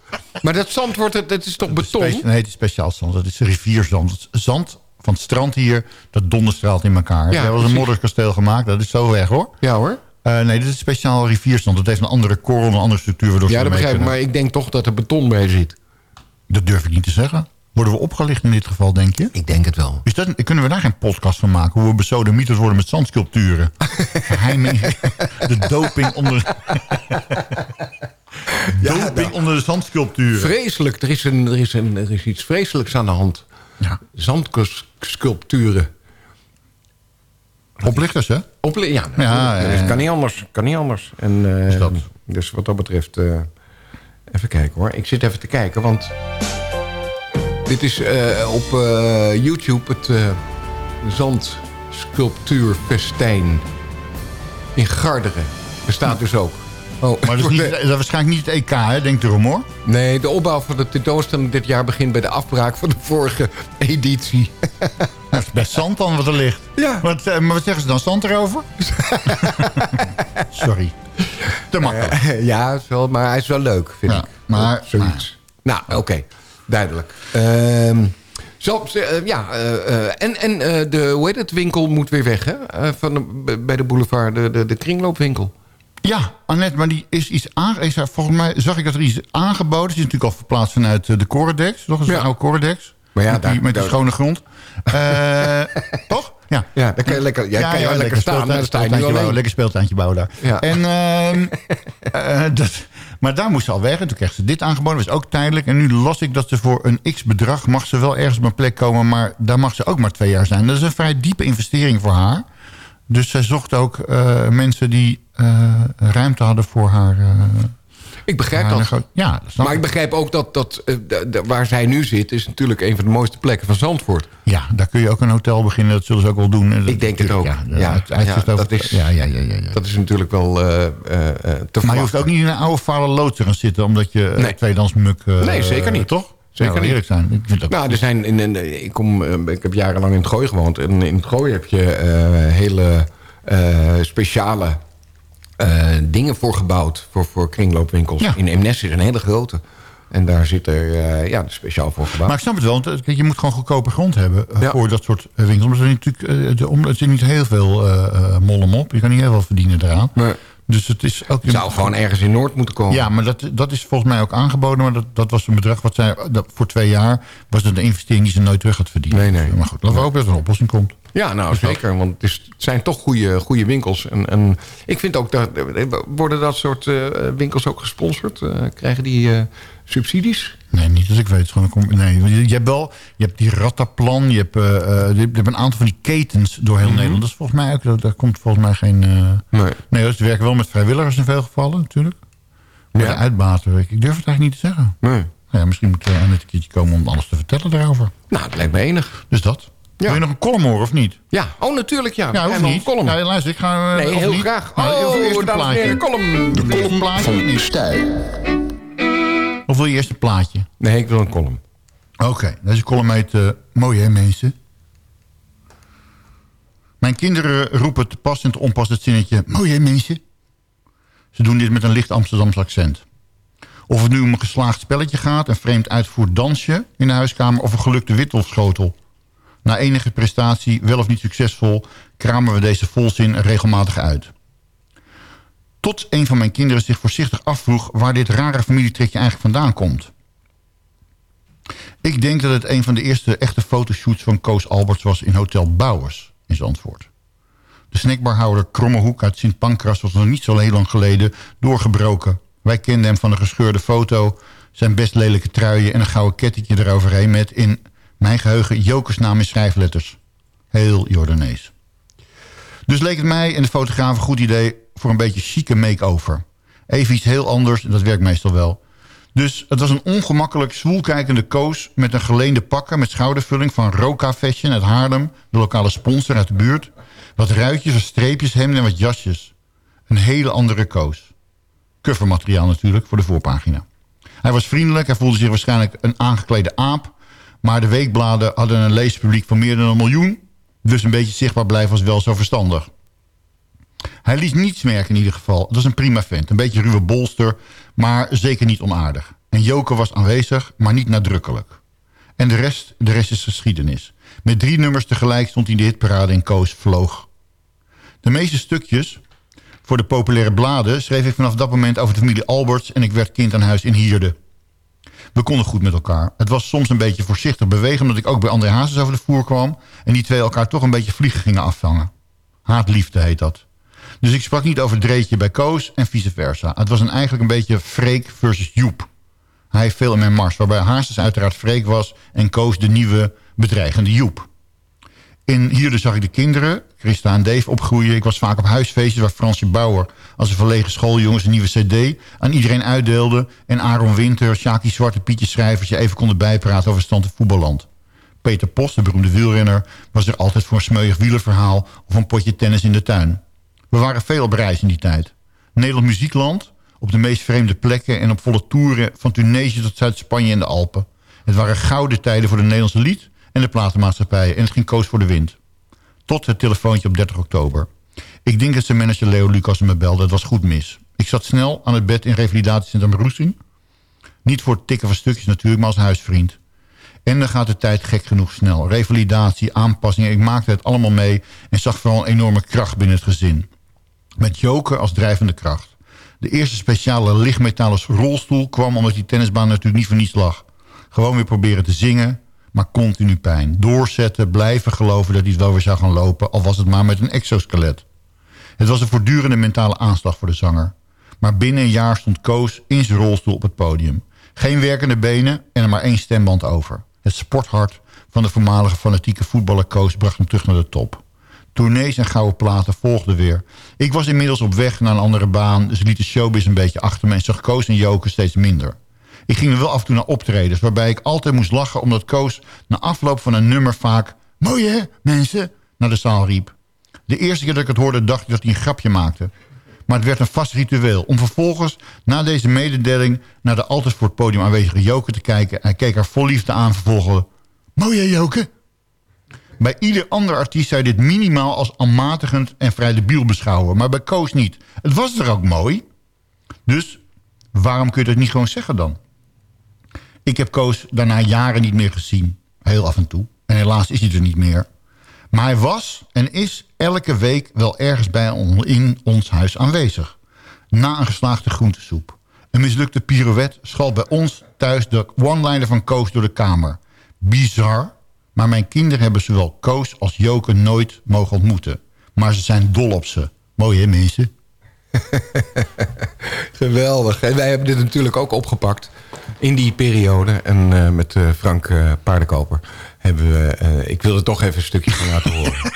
Maar dat zand wordt, het, dat is toch beton? Nee, het is speciaal zand. Dat is rivierzand. Het Zand van het strand hier, dat donderstraalt in elkaar. Ja, We hebben een modderkasteel gemaakt. Dat is zo weg, hoor. Ja hoor. Eh, nee, dit is speciaal rivierzand. Dat heeft een andere korrel, een andere structuur. Waardoor ze Ja, dat begrijp ik. Maar ik denk toch dat er beton bij zit. Dat durf ik niet te zeggen. Worden we opgelicht in dit geval, denk je? Ik denk het wel. Is dat, kunnen we daar geen podcast van maken? Hoe we besodemieterd worden met zandsculpturen. Geheime de doping onder... doping onder de zandsculpturen. Vreselijk. Er is, een, er, is een, er is iets vreselijks aan de hand. Ja. Zandsculpturen. Oplichters, hè? Ja, Ja, ja, ja, ja. kan niet anders. Kan niet anders. En, eh, dat. Dus wat dat betreft... eh, even kijken hoor. Ik zit even te kijken, want... Dit is eh, op YouTube het zandsculptuurfestijn. In Garderen. Bestaat dus ook. Oh, Maar dat is, niet, dat is waarschijnlijk niet het EK, hè? Denk erom, hoor. Nee, de opbouw van de tentoonstelling dit jaar begint bij de afbraak van de vorige editie. Dat is best zand dan wat er ligt. Ja. Wat, eh, maar wat zeggen ze dan? Zand erover? Sorry. Te makkelijk. Eh, ja, is wel, maar hij is wel leuk, vind Ja, ik. maar- Zoiets. Nou, oké. Duidelijk. Ehm, zo, eh, ja, eh, eh, en, en eh, de, hoe heet het, winkel moet weer weg, hè? Eh, van de, bij de boulevard, de, de, de kringloopwinkel. Ja, Annette, maar die is iets aange... er- Volgens mij zag ik dat er iets aangeboden is. Die is natuurlijk al verplaatst vanuit eh, de Coredex. Toch? Dat is Ja. een oude Coredex. Maar ja, met die, daar- met die schone grond. Eh, toch? Ja. Ja, daar kan je lekker, ja, kan je wel lekker staan. speeltuin- Dan sta speeltuintje bouwen, lekker speeltuintje bouwen daar. Ja. En, ehm, eh, dat, maar daar moest ze al weg. En toen kreeg ze dit aangeboden. Dat was ook tijdelijk. En nu las ik dat ze voor een x-bedrag... mag ze wel ergens op een plek komen... maar daar mag ze ook maar twee jaar zijn. Dat is een vrij diepe investering voor haar. Dus zij zocht ook eh, mensen die eh, ruimte hadden voor haar... eh, Ik begrijp haar dat. Ja, dat Maar ik begrijp ook dat, dat waar zij nu zit... is natuurlijk een van de mooiste plekken van Zandvoort. Ja, daar kun je ook een hotel beginnen. Dat zullen ze ook wel doen. Dat- Ik denk het ook. Ja, Ja, het uitzicht ja, over- dat is- ja, ja, ja, ja, ja. Dat is natuurlijk wel te Maar je hoeft ook niet in een oude fale lood te gaan zitten... omdat je Nee. tweedans muk... Nee, zeker niet. Toch? Zeker niet. eerlijk zijn. Ik vind dat Nou, er zijn in, in, ik, kom, eh, ik heb jarenlang in het Gooi gewoond. En in het Gooi heb je eh, hele eh, speciale dingen voor gebouwd. Voor, voor kringloopwinkels. Ja. In Emnes is een hele grote. En daar zit er ja, speciaal voor gebouwd. Maar ik snap het wel, want je moet gewoon goedkope grond hebben Ja. voor dat soort winkels. Maar er, is natuurlijk, de, om, er zit niet heel veel mollen op. Je kan niet heel veel verdienen eraan. Nee. Dus het is ook... Zou gewoon ergens in Noord moeten komen. Ja, maar dat, dat is volgens mij ook aangeboden. Maar dat, dat was een bedrag wat zij... Dat, voor twee jaar was het een investering die ze nooit terug had verdiend. Nee, nee. Maar goed, laten we hopen dat er een oplossing komt. Ja, nou zeker. Want het, is, het zijn toch goede, goede winkels. En, en ik vind ook dat. Worden dat soort eh, winkels ook gesponsord? Eh, krijgen die eh, subsidies? Nee, niet als ik weet. Gewoon nee, je, je hebt wel, je hebt die Rattaplan, je hebt, eh, eh, je hebt een aantal van die ketens door heel Nederland. Dat is volgens mij ook, daar komt volgens mij geen... eh, Nee. nee, ze werken wel met vrijwilligers in veel gevallen natuurlijk. Maar Ja. de uitbater, ik, ik durf het eigenlijk niet te zeggen. Nee. Nou ja, misschien moet uh, Annette een keertje komen om alles te vertellen daarover. Nou, dat lijkt me enig. Dus dat. Ja. Wil je nog een column horen of niet? Ja, oh natuurlijk ja. Ja, hoeft nog niet. een column. Ja, luister, ik ga... nee, heel niet? graag. Nou, Oh, dames en heren, column. Een plaatje of niet? Of wil je eerst een plaatje? Nee, ik wil een column. Oké, deze column heet eh, Mooi hè mensen? Mijn kinderen roepen te pas en te onpas het zinnetje... Mooi hè mensen? Ze doen dit met een licht Amsterdams accent. Of het nu om een geslaagd spelletje gaat... een vreemd uitvoerd dansje in de huiskamer... of een gelukte witwolfschotel. Na enige prestatie, wel of niet succesvol... kramen we deze volzin regelmatig uit. Tot een van mijn kinderen zich voorzichtig afvroeg... waar dit rare familietrekje eigenlijk vandaan komt... Ik denk dat het een van de eerste echte fotoshoots van Koos Alberts was in Hotel Bouwers in Zandvoort. De snackbarhouder Krommehoek uit Sint Pancras was nog niet zo heel lang geleden doorgebroken. Wij kenden hem van een gescheurde foto, zijn best lelijke truien en een gouden kettetje eroverheen met in mijn geheugen Jokersnaam in schrijfletters. Heel Jordanees. Dus leek het mij en de fotograaf een goed idee voor een beetje chique make-over. Even iets heel anders, dat werkt meestal wel. Dus het was een ongemakkelijk zwoelkijkende koos... met een geleende pakken met schoudervulling van Roka Fashion uit Haarlem... de lokale sponsor uit de buurt. Wat ruitjes, wat streepjes, hemden en wat jasjes. Een hele andere koos. Covermateriaal natuurlijk voor de voorpagina. Hij was vriendelijk, hij voelde zich waarschijnlijk een aangeklede aap... maar de weekbladen hadden een leespubliek van meer dan een miljoen... dus een beetje zichtbaar blijven was wel zo verstandig. Hij liet niets merken in ieder geval. Het was een prima vent. Een beetje ruwe bolster, maar zeker niet onaardig. En Joker was aanwezig, maar niet nadrukkelijk. En de rest, de rest is geschiedenis. Met drie nummers tegelijk stond hij in de hitparade en Koos vloog. De meeste stukjes voor de populaire bladen... schreef ik vanaf dat moment over de familie Alberts... en ik werd kind aan huis in Hierde. We konden goed met elkaar. Het was soms een beetje voorzichtig bewegen... omdat ik ook bij André Hazes over de voer kwam... en die twee elkaar toch een beetje vliegen gingen afvangen. Haatliefde heet dat. Dus ik sprak niet over Dreetje bij Koos en vice versa. Het was een, eigenlijk een beetje Freek versus Joep. Hij veel in mijn mars, waarbij Hazes uiteraard Freek was... en Koos de nieuwe bedreigende Joep. In Hierde zag ik de kinderen, Christa en Dave, opgroeien. Ik was vaak op huisfeestjes waar Fransje Bauer... als een verlegen schooljongens een nieuwe cd aan iedereen uitdeelde... en Aaron Winter, Sjaki Zwarte, Pietje Schrijvers... je even konden bijpraten over stand in voetballand. Peter Post, de beroemde wielrenner... was er altijd voor een smeuig wielerverhaal... of een potje tennis in de tuin. We waren veel op reis in die tijd. Nederland muziekland, op de meest vreemde plekken... en op volle toeren van Tunesië tot Zuid-Spanje en de Alpen. Het waren gouden tijden voor de Nederlandse lied en de platenmaatschappijen... en het ging koos voor de wind. Tot het telefoontje op 30 oktober. Ik denk dat zijn manager Leo Lucas me belde. Het was goed mis. Ik zat snel aan het bed in revalidatiecentrum Roesing. Niet voor het tikken van stukjes natuurlijk, maar als huisvriend. En dan gaat de tijd gek genoeg snel. Revalidatie, aanpassingen, ik maakte het allemaal mee... en zag vooral een enorme kracht binnen het gezin. Met Joker als drijvende kracht. De eerste speciale lichtmetalen rolstoel kwam omdat die tennisbaan natuurlijk niet voor niets lag. Gewoon weer proberen te zingen, maar continu pijn. Doorzetten, blijven geloven dat hij het wel weer zou gaan lopen... al was het maar met een exoskelet. Het was een voortdurende mentale aanslag voor de zanger. Maar binnen een jaar stond Koos in zijn rolstoel op het podium. Geen werkende benen en er maar één stemband over. Het sporthart van de voormalige fanatieke voetballer Koos bracht hem terug naar de top. Tournees en gouden platen volgden weer. Ik was inmiddels op weg naar een andere baan... dus liet de showbiz een beetje achter me... en zag Koos en Joker steeds minder. Ik ging er wel af en toe naar optredens... waarbij ik altijd moest lachen omdat Koos na afloop van een nummer vaak... mooi hè, mensen, naar de zaal riep. De eerste keer dat ik het hoorde dacht ik dat hij een grapje maakte. Maar het werd een vast ritueel om vervolgens na deze mededeling... naar de altijd voor het podium aanwezige Joker te kijken... en keek haar vol liefde aan vervolgens... Mooi hè Joker? Bij ieder ander artiest zou je dit minimaal als aanmatigend en vrij debiel beschouwen. Maar bij Koos niet. Het was er ook mooi. Dus waarom kun je dat niet gewoon zeggen dan? Ik heb Koos daarna jaren niet meer gezien. Heel af en toe. En helaas is hij er niet meer. Maar hij was en is elke week wel ergens bij on- in ons huis aanwezig. Na een geslaagde groentesoep. Een mislukte pirouette schalt bij ons thuis de one-liner van Koos door de kamer. Bizar, maar mijn kinderen hebben zowel Koos als Joker nooit mogen ontmoeten. Maar ze zijn dol op ze. Mooi hè mensen? Geweldig. En wij hebben dit natuurlijk ook opgepakt in die periode. En eh, met eh, Frank eh, Paardenkoper hebben we... eh, ik wil er toch even een stukje van laten horen.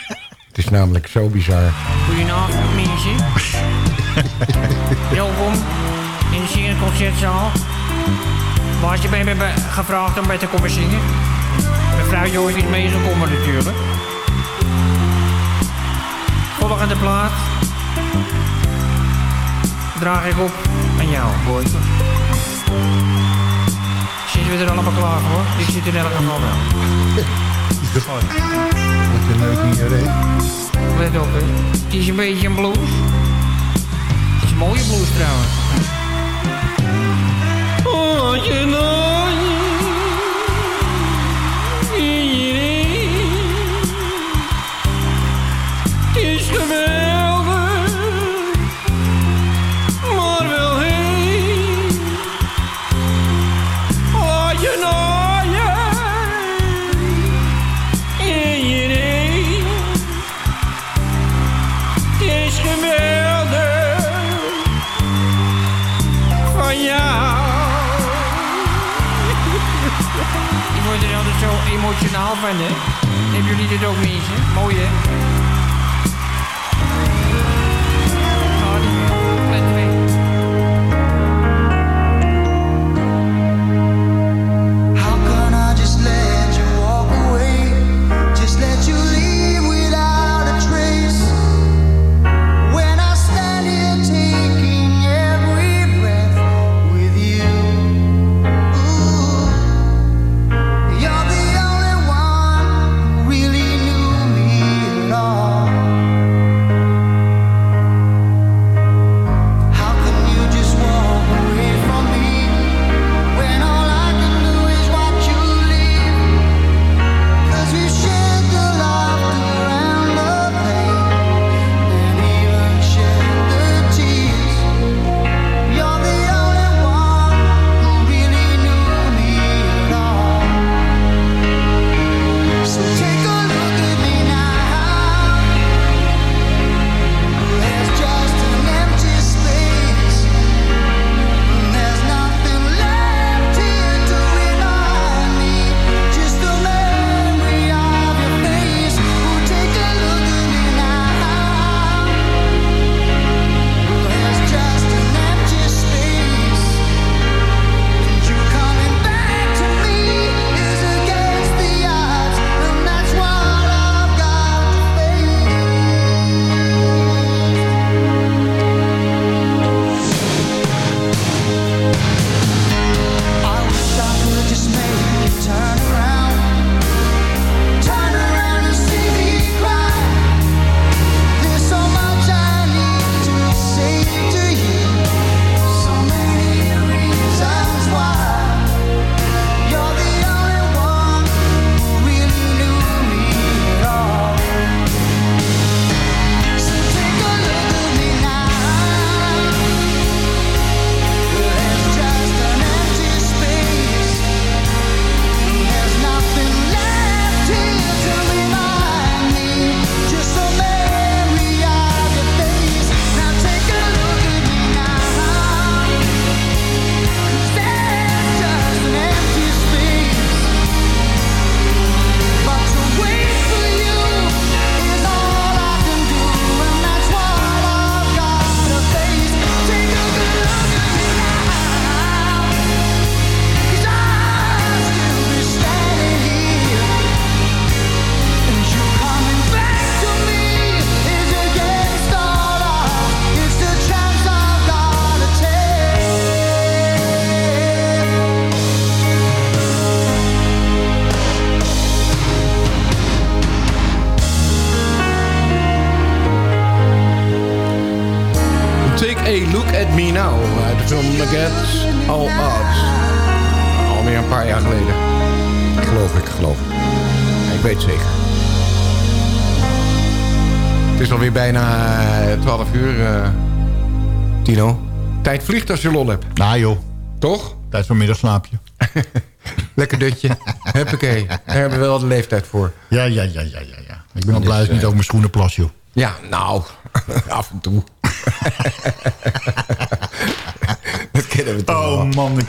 Het is namelijk zo bizar. Goedenavond mensen. Welkom in de Concertzaal. Was je bij me gevraagd om bij te komen zingen? Mevrouw Joyce is meegekomen natuurlijk. Volgende plaat draag ik op aan jou, Boyke. Zitten we er allemaal klaar voor? Ik zit in elk geval wel. Wat een leuk hier, hè? Let op, hè. Het is een beetje een blues. Het is een mooie blues trouwens. Oh, je. Emotionaal van, hè? Hebben jullie dit ook niet, hè? Mooi, hè? Als je lol hebt. Nou joh. Toch? Tijd voor middagslaapje. Lekker dutje. Huppakee. Daar hebben we wel de leeftijd voor. Ja, ja, ja, ja, ja. ja. Ik ben al Dus, blij dat ik niet eh, over mijn schoenen plas, joh. Ja, nou, af en toe. dat kennen we toch wel. Oh man, ik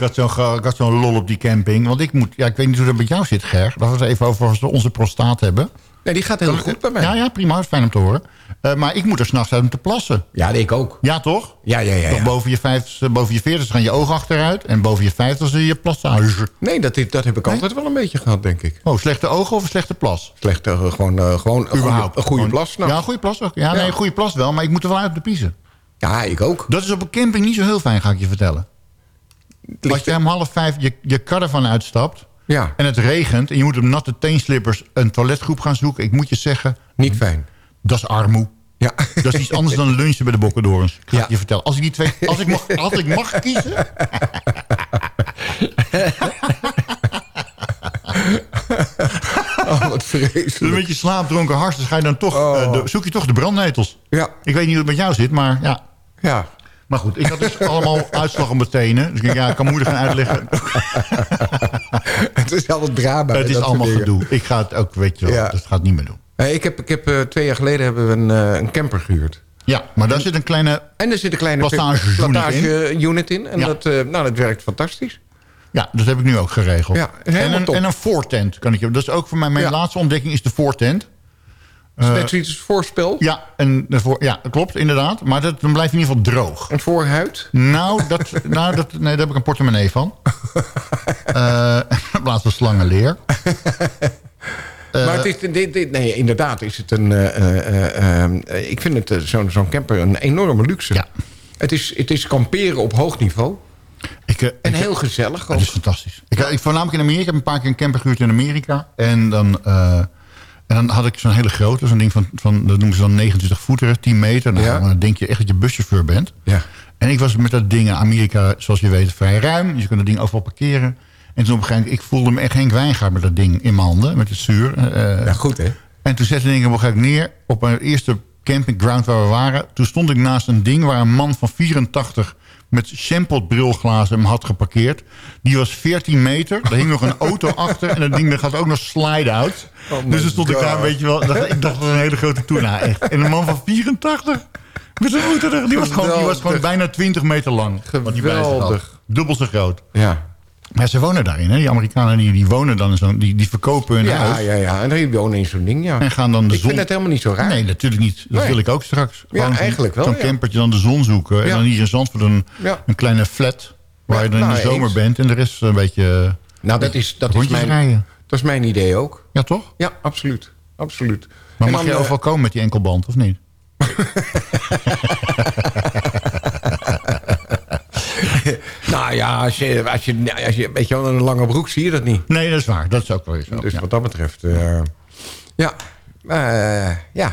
had zo'n lol op die camping. Want ik moet, ja, ik weet niet hoe dat met jou zit, Ger. Dat we het even over onze prostaat hebben. Nee, die gaat heel goed bij mij. Ja, ja, prima. Fijn om te horen. Eh, maar ik moet er s'nachts uit om te plassen. Ja, ik ook. Ja, toch? Ja, ja, ja. Toch ja. boven je, vijf, boven je 40 gaan je ogen achteruit. En boven je 50 zie je plassage. Nee, dat, dat heb ik altijd wel een beetje gehad, denk ik. Oh, slechte ogen of een slechte plas? Slecht, eh, gewoon, eh, gewoon een goede, een goede plas. Nou. Ja, een goede plas ook. Ja, nee, een goede plas wel. Maar ik moet er wel uit op de piezen. Ja, ik ook. Dat is op een camping niet zo heel fijn, ga ik je vertellen. Als je om half vijf je, je kar ervan uitstapt... Ja. en het regent en je moet op natte teenslippers een toiletgroep gaan zoeken... ik moet je zeggen... Niet fijn. Dat is armoe. Ja. Dat is iets anders dan lunchen bij de Bokkendorens. Ga Ja. je vertellen. Als ik, die twee, als, ik mag, als ik mag kiezen... Oh, wat vreselijk. een beetje slaapdronken hartstikke ga je dan toch, eh, de- zoek je toch de brandnetels. Ja. Ik weet niet hoe het met jou zit, maar ja. Ja. Maar goed, ik had dus allemaal uitslag op mijn tenen. Dus ik denk, ja, ik kan moeilijk gaan uitleggen. Het is altijd drama. het is dat allemaal gedoe. Ik ga het ook, weet je wel, Ja. het gaat niet meer doen. Eh, ik heb, ik heb eh, twee jaar geleden hebben we een, eh, een camper gehuurd. Ja, maar daar zit een kleine... En er zit een kleine Plantage unit in. unit in. En Ja. dat, nou, dat werkt fantastisch. Ja, dat heb ik nu ook geregeld. Ja, en, een, top. en een voortent kan ik je. Dat is ook voor mij mijn Ja. laatste ontdekking is de voortent. Is net zoiets als voorspel. Ja, en voor, ja, klopt, inderdaad. Maar dat, dan blijft in ieder geval droog. Een voorhuid. Nou, dat, nou dat, nee, daar heb ik een portemonnee van. Eh in plaats van slangenleer. maar het is, dit, dit, nee, inderdaad is het een... eh, eh, eh, eh, ik vind het eh, zo'n zo'n camper een enorme luxe. Ja. Het, is, het is kamperen op hoog niveau. Ik, eh, En ik- heel gezellig ook. Dat is fantastisch. Ik, ik voornamelijk in Amerika. Ik heb een paar keer een camper gehuurd in Amerika. En dan, eh, en dan had ik zo'n hele grote, zo'n ding van, van, dat noemen ze dan 29 voeter, 10 meter. Nou, Ja. Dan denk je echt dat je buschauffeur bent. Ja. En ik was met dat ding in Amerika, zoals je weet, vrij ruim. Dus je kunt dat ding overal parkeren. En toen op een gegeven moment, ik voelde me echt Henk Wijngaard met dat ding in mijn handen, met het zuur. Eh, Ja, goed hè? en toen zette ik hem op een neer op mijn eerste campingground waar we waren. Toen stond ik naast een ding waar een man van 84 met shampoo brilglazen hem had geparkeerd. Die was 14 meter. Daar hing nog een auto achter. En dat ding dat gaat ook nog slide-out. Oh dus toen stond ik daar, weet je wel. dacht- ik dacht dat was een hele grote toena, echt. En een man van 84 met zijn auto. Die was, gewoon, die was gewoon bijna 20 meter lang. Die. Geweldig. Dubbel zo groot. Ja. Maar ze wonen daarin, hè? Die Amerikanen die, die wonen dan in zo'n... Die, die verkopen hun Ja, huis. ja, ja. En dan wonen in zo'n ding, ja. En gaan dan de ik zon... vind het helemaal niet zo raar. Nee, natuurlijk niet. Dat Nee. wil ik ook straks. Ja, Gewoon eigenlijk wel, Zo'n ja. campertje dan de zon zoeken. En Ja. dan hier in Zandvoort een, Ja. een kleine flat. Waar Ja, je dan in nou, de zomer eens. bent. En de rest een beetje Nou, dat is, dat is, mijn, rijden. dat is mijn idee ook. Ja, toch? Ja, absoluut. Absoluut. Maar En mag je eh, overal komen met die enkelband, of niet? Nou ja, als je, als je, als je weet je wel, een lange broek zie je dat niet. Nee, dat is waar. Dat is ook wel eens zo. Dus Ja. wat dat betreft, eh, ja. Eh, ja.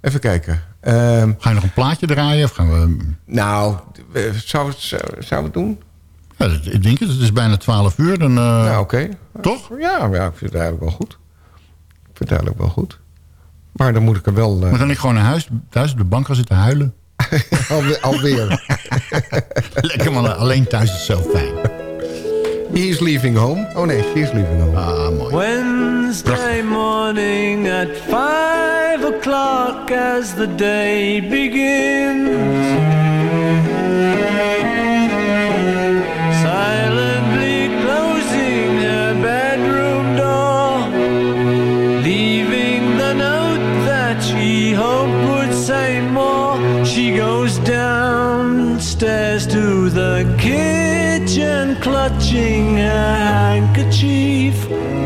Even kijken. Ehm, Ga je nog een plaatje draaien? Of gaan we... nou, zou zou, zou het doen? Ja, dat- ik denk het. Het is bijna 12 uur. Dan, eh, Ja, oké. Toch? Ja, ja, ik vind het eigenlijk wel goed. Ik vind het eigenlijk wel goed. Maar dan moet ik er wel... eh, Dan ik gewoon naar huis, thuis op de bank gaan zitten huilen. alweer. alweer. Lekker man, alleen thuis is zo fijn. He is leaving home. Oh nee, she is leaving home. Ah, mooi. Wednesday morning at five o'clock as the day begins. Clutching a handkerchief.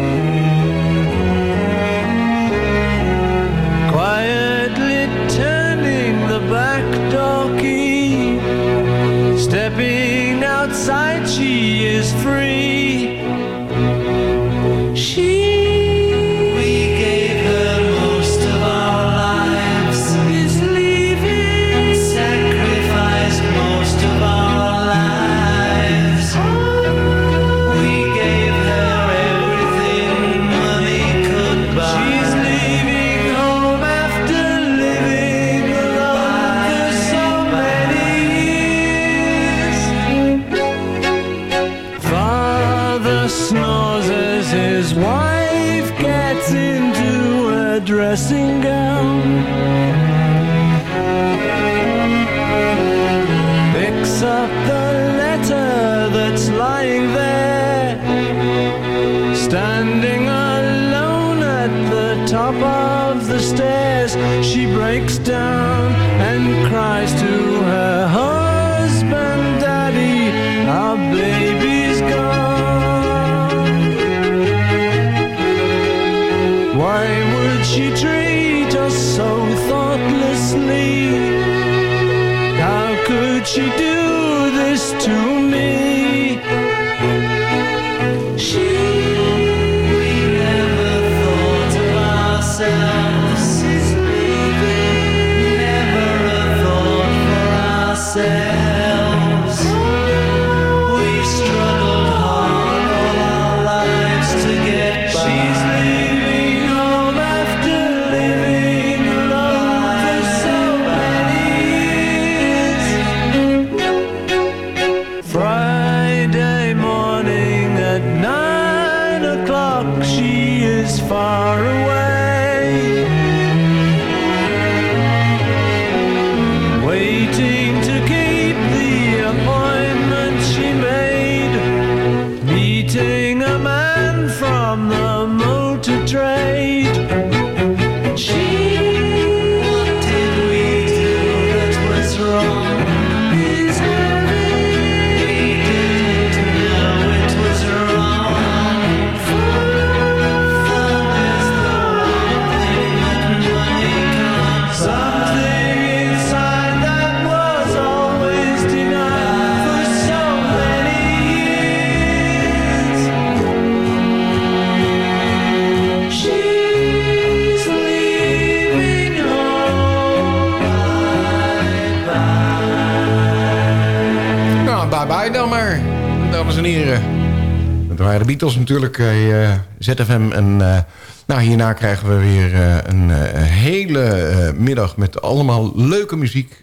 Beatles natuurlijk, eh, ZFM. En eh, nou, hierna krijgen we weer eh, een hele middag met allemaal leuke muziek.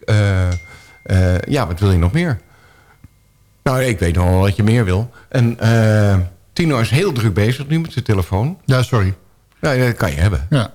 ja, wat wil je nog meer? Nou, ik weet nog wel wat je meer wil. En Tino is heel druk bezig nu met zijn telefoon. Ja, sorry. Nou, dat kan je hebben. Ja.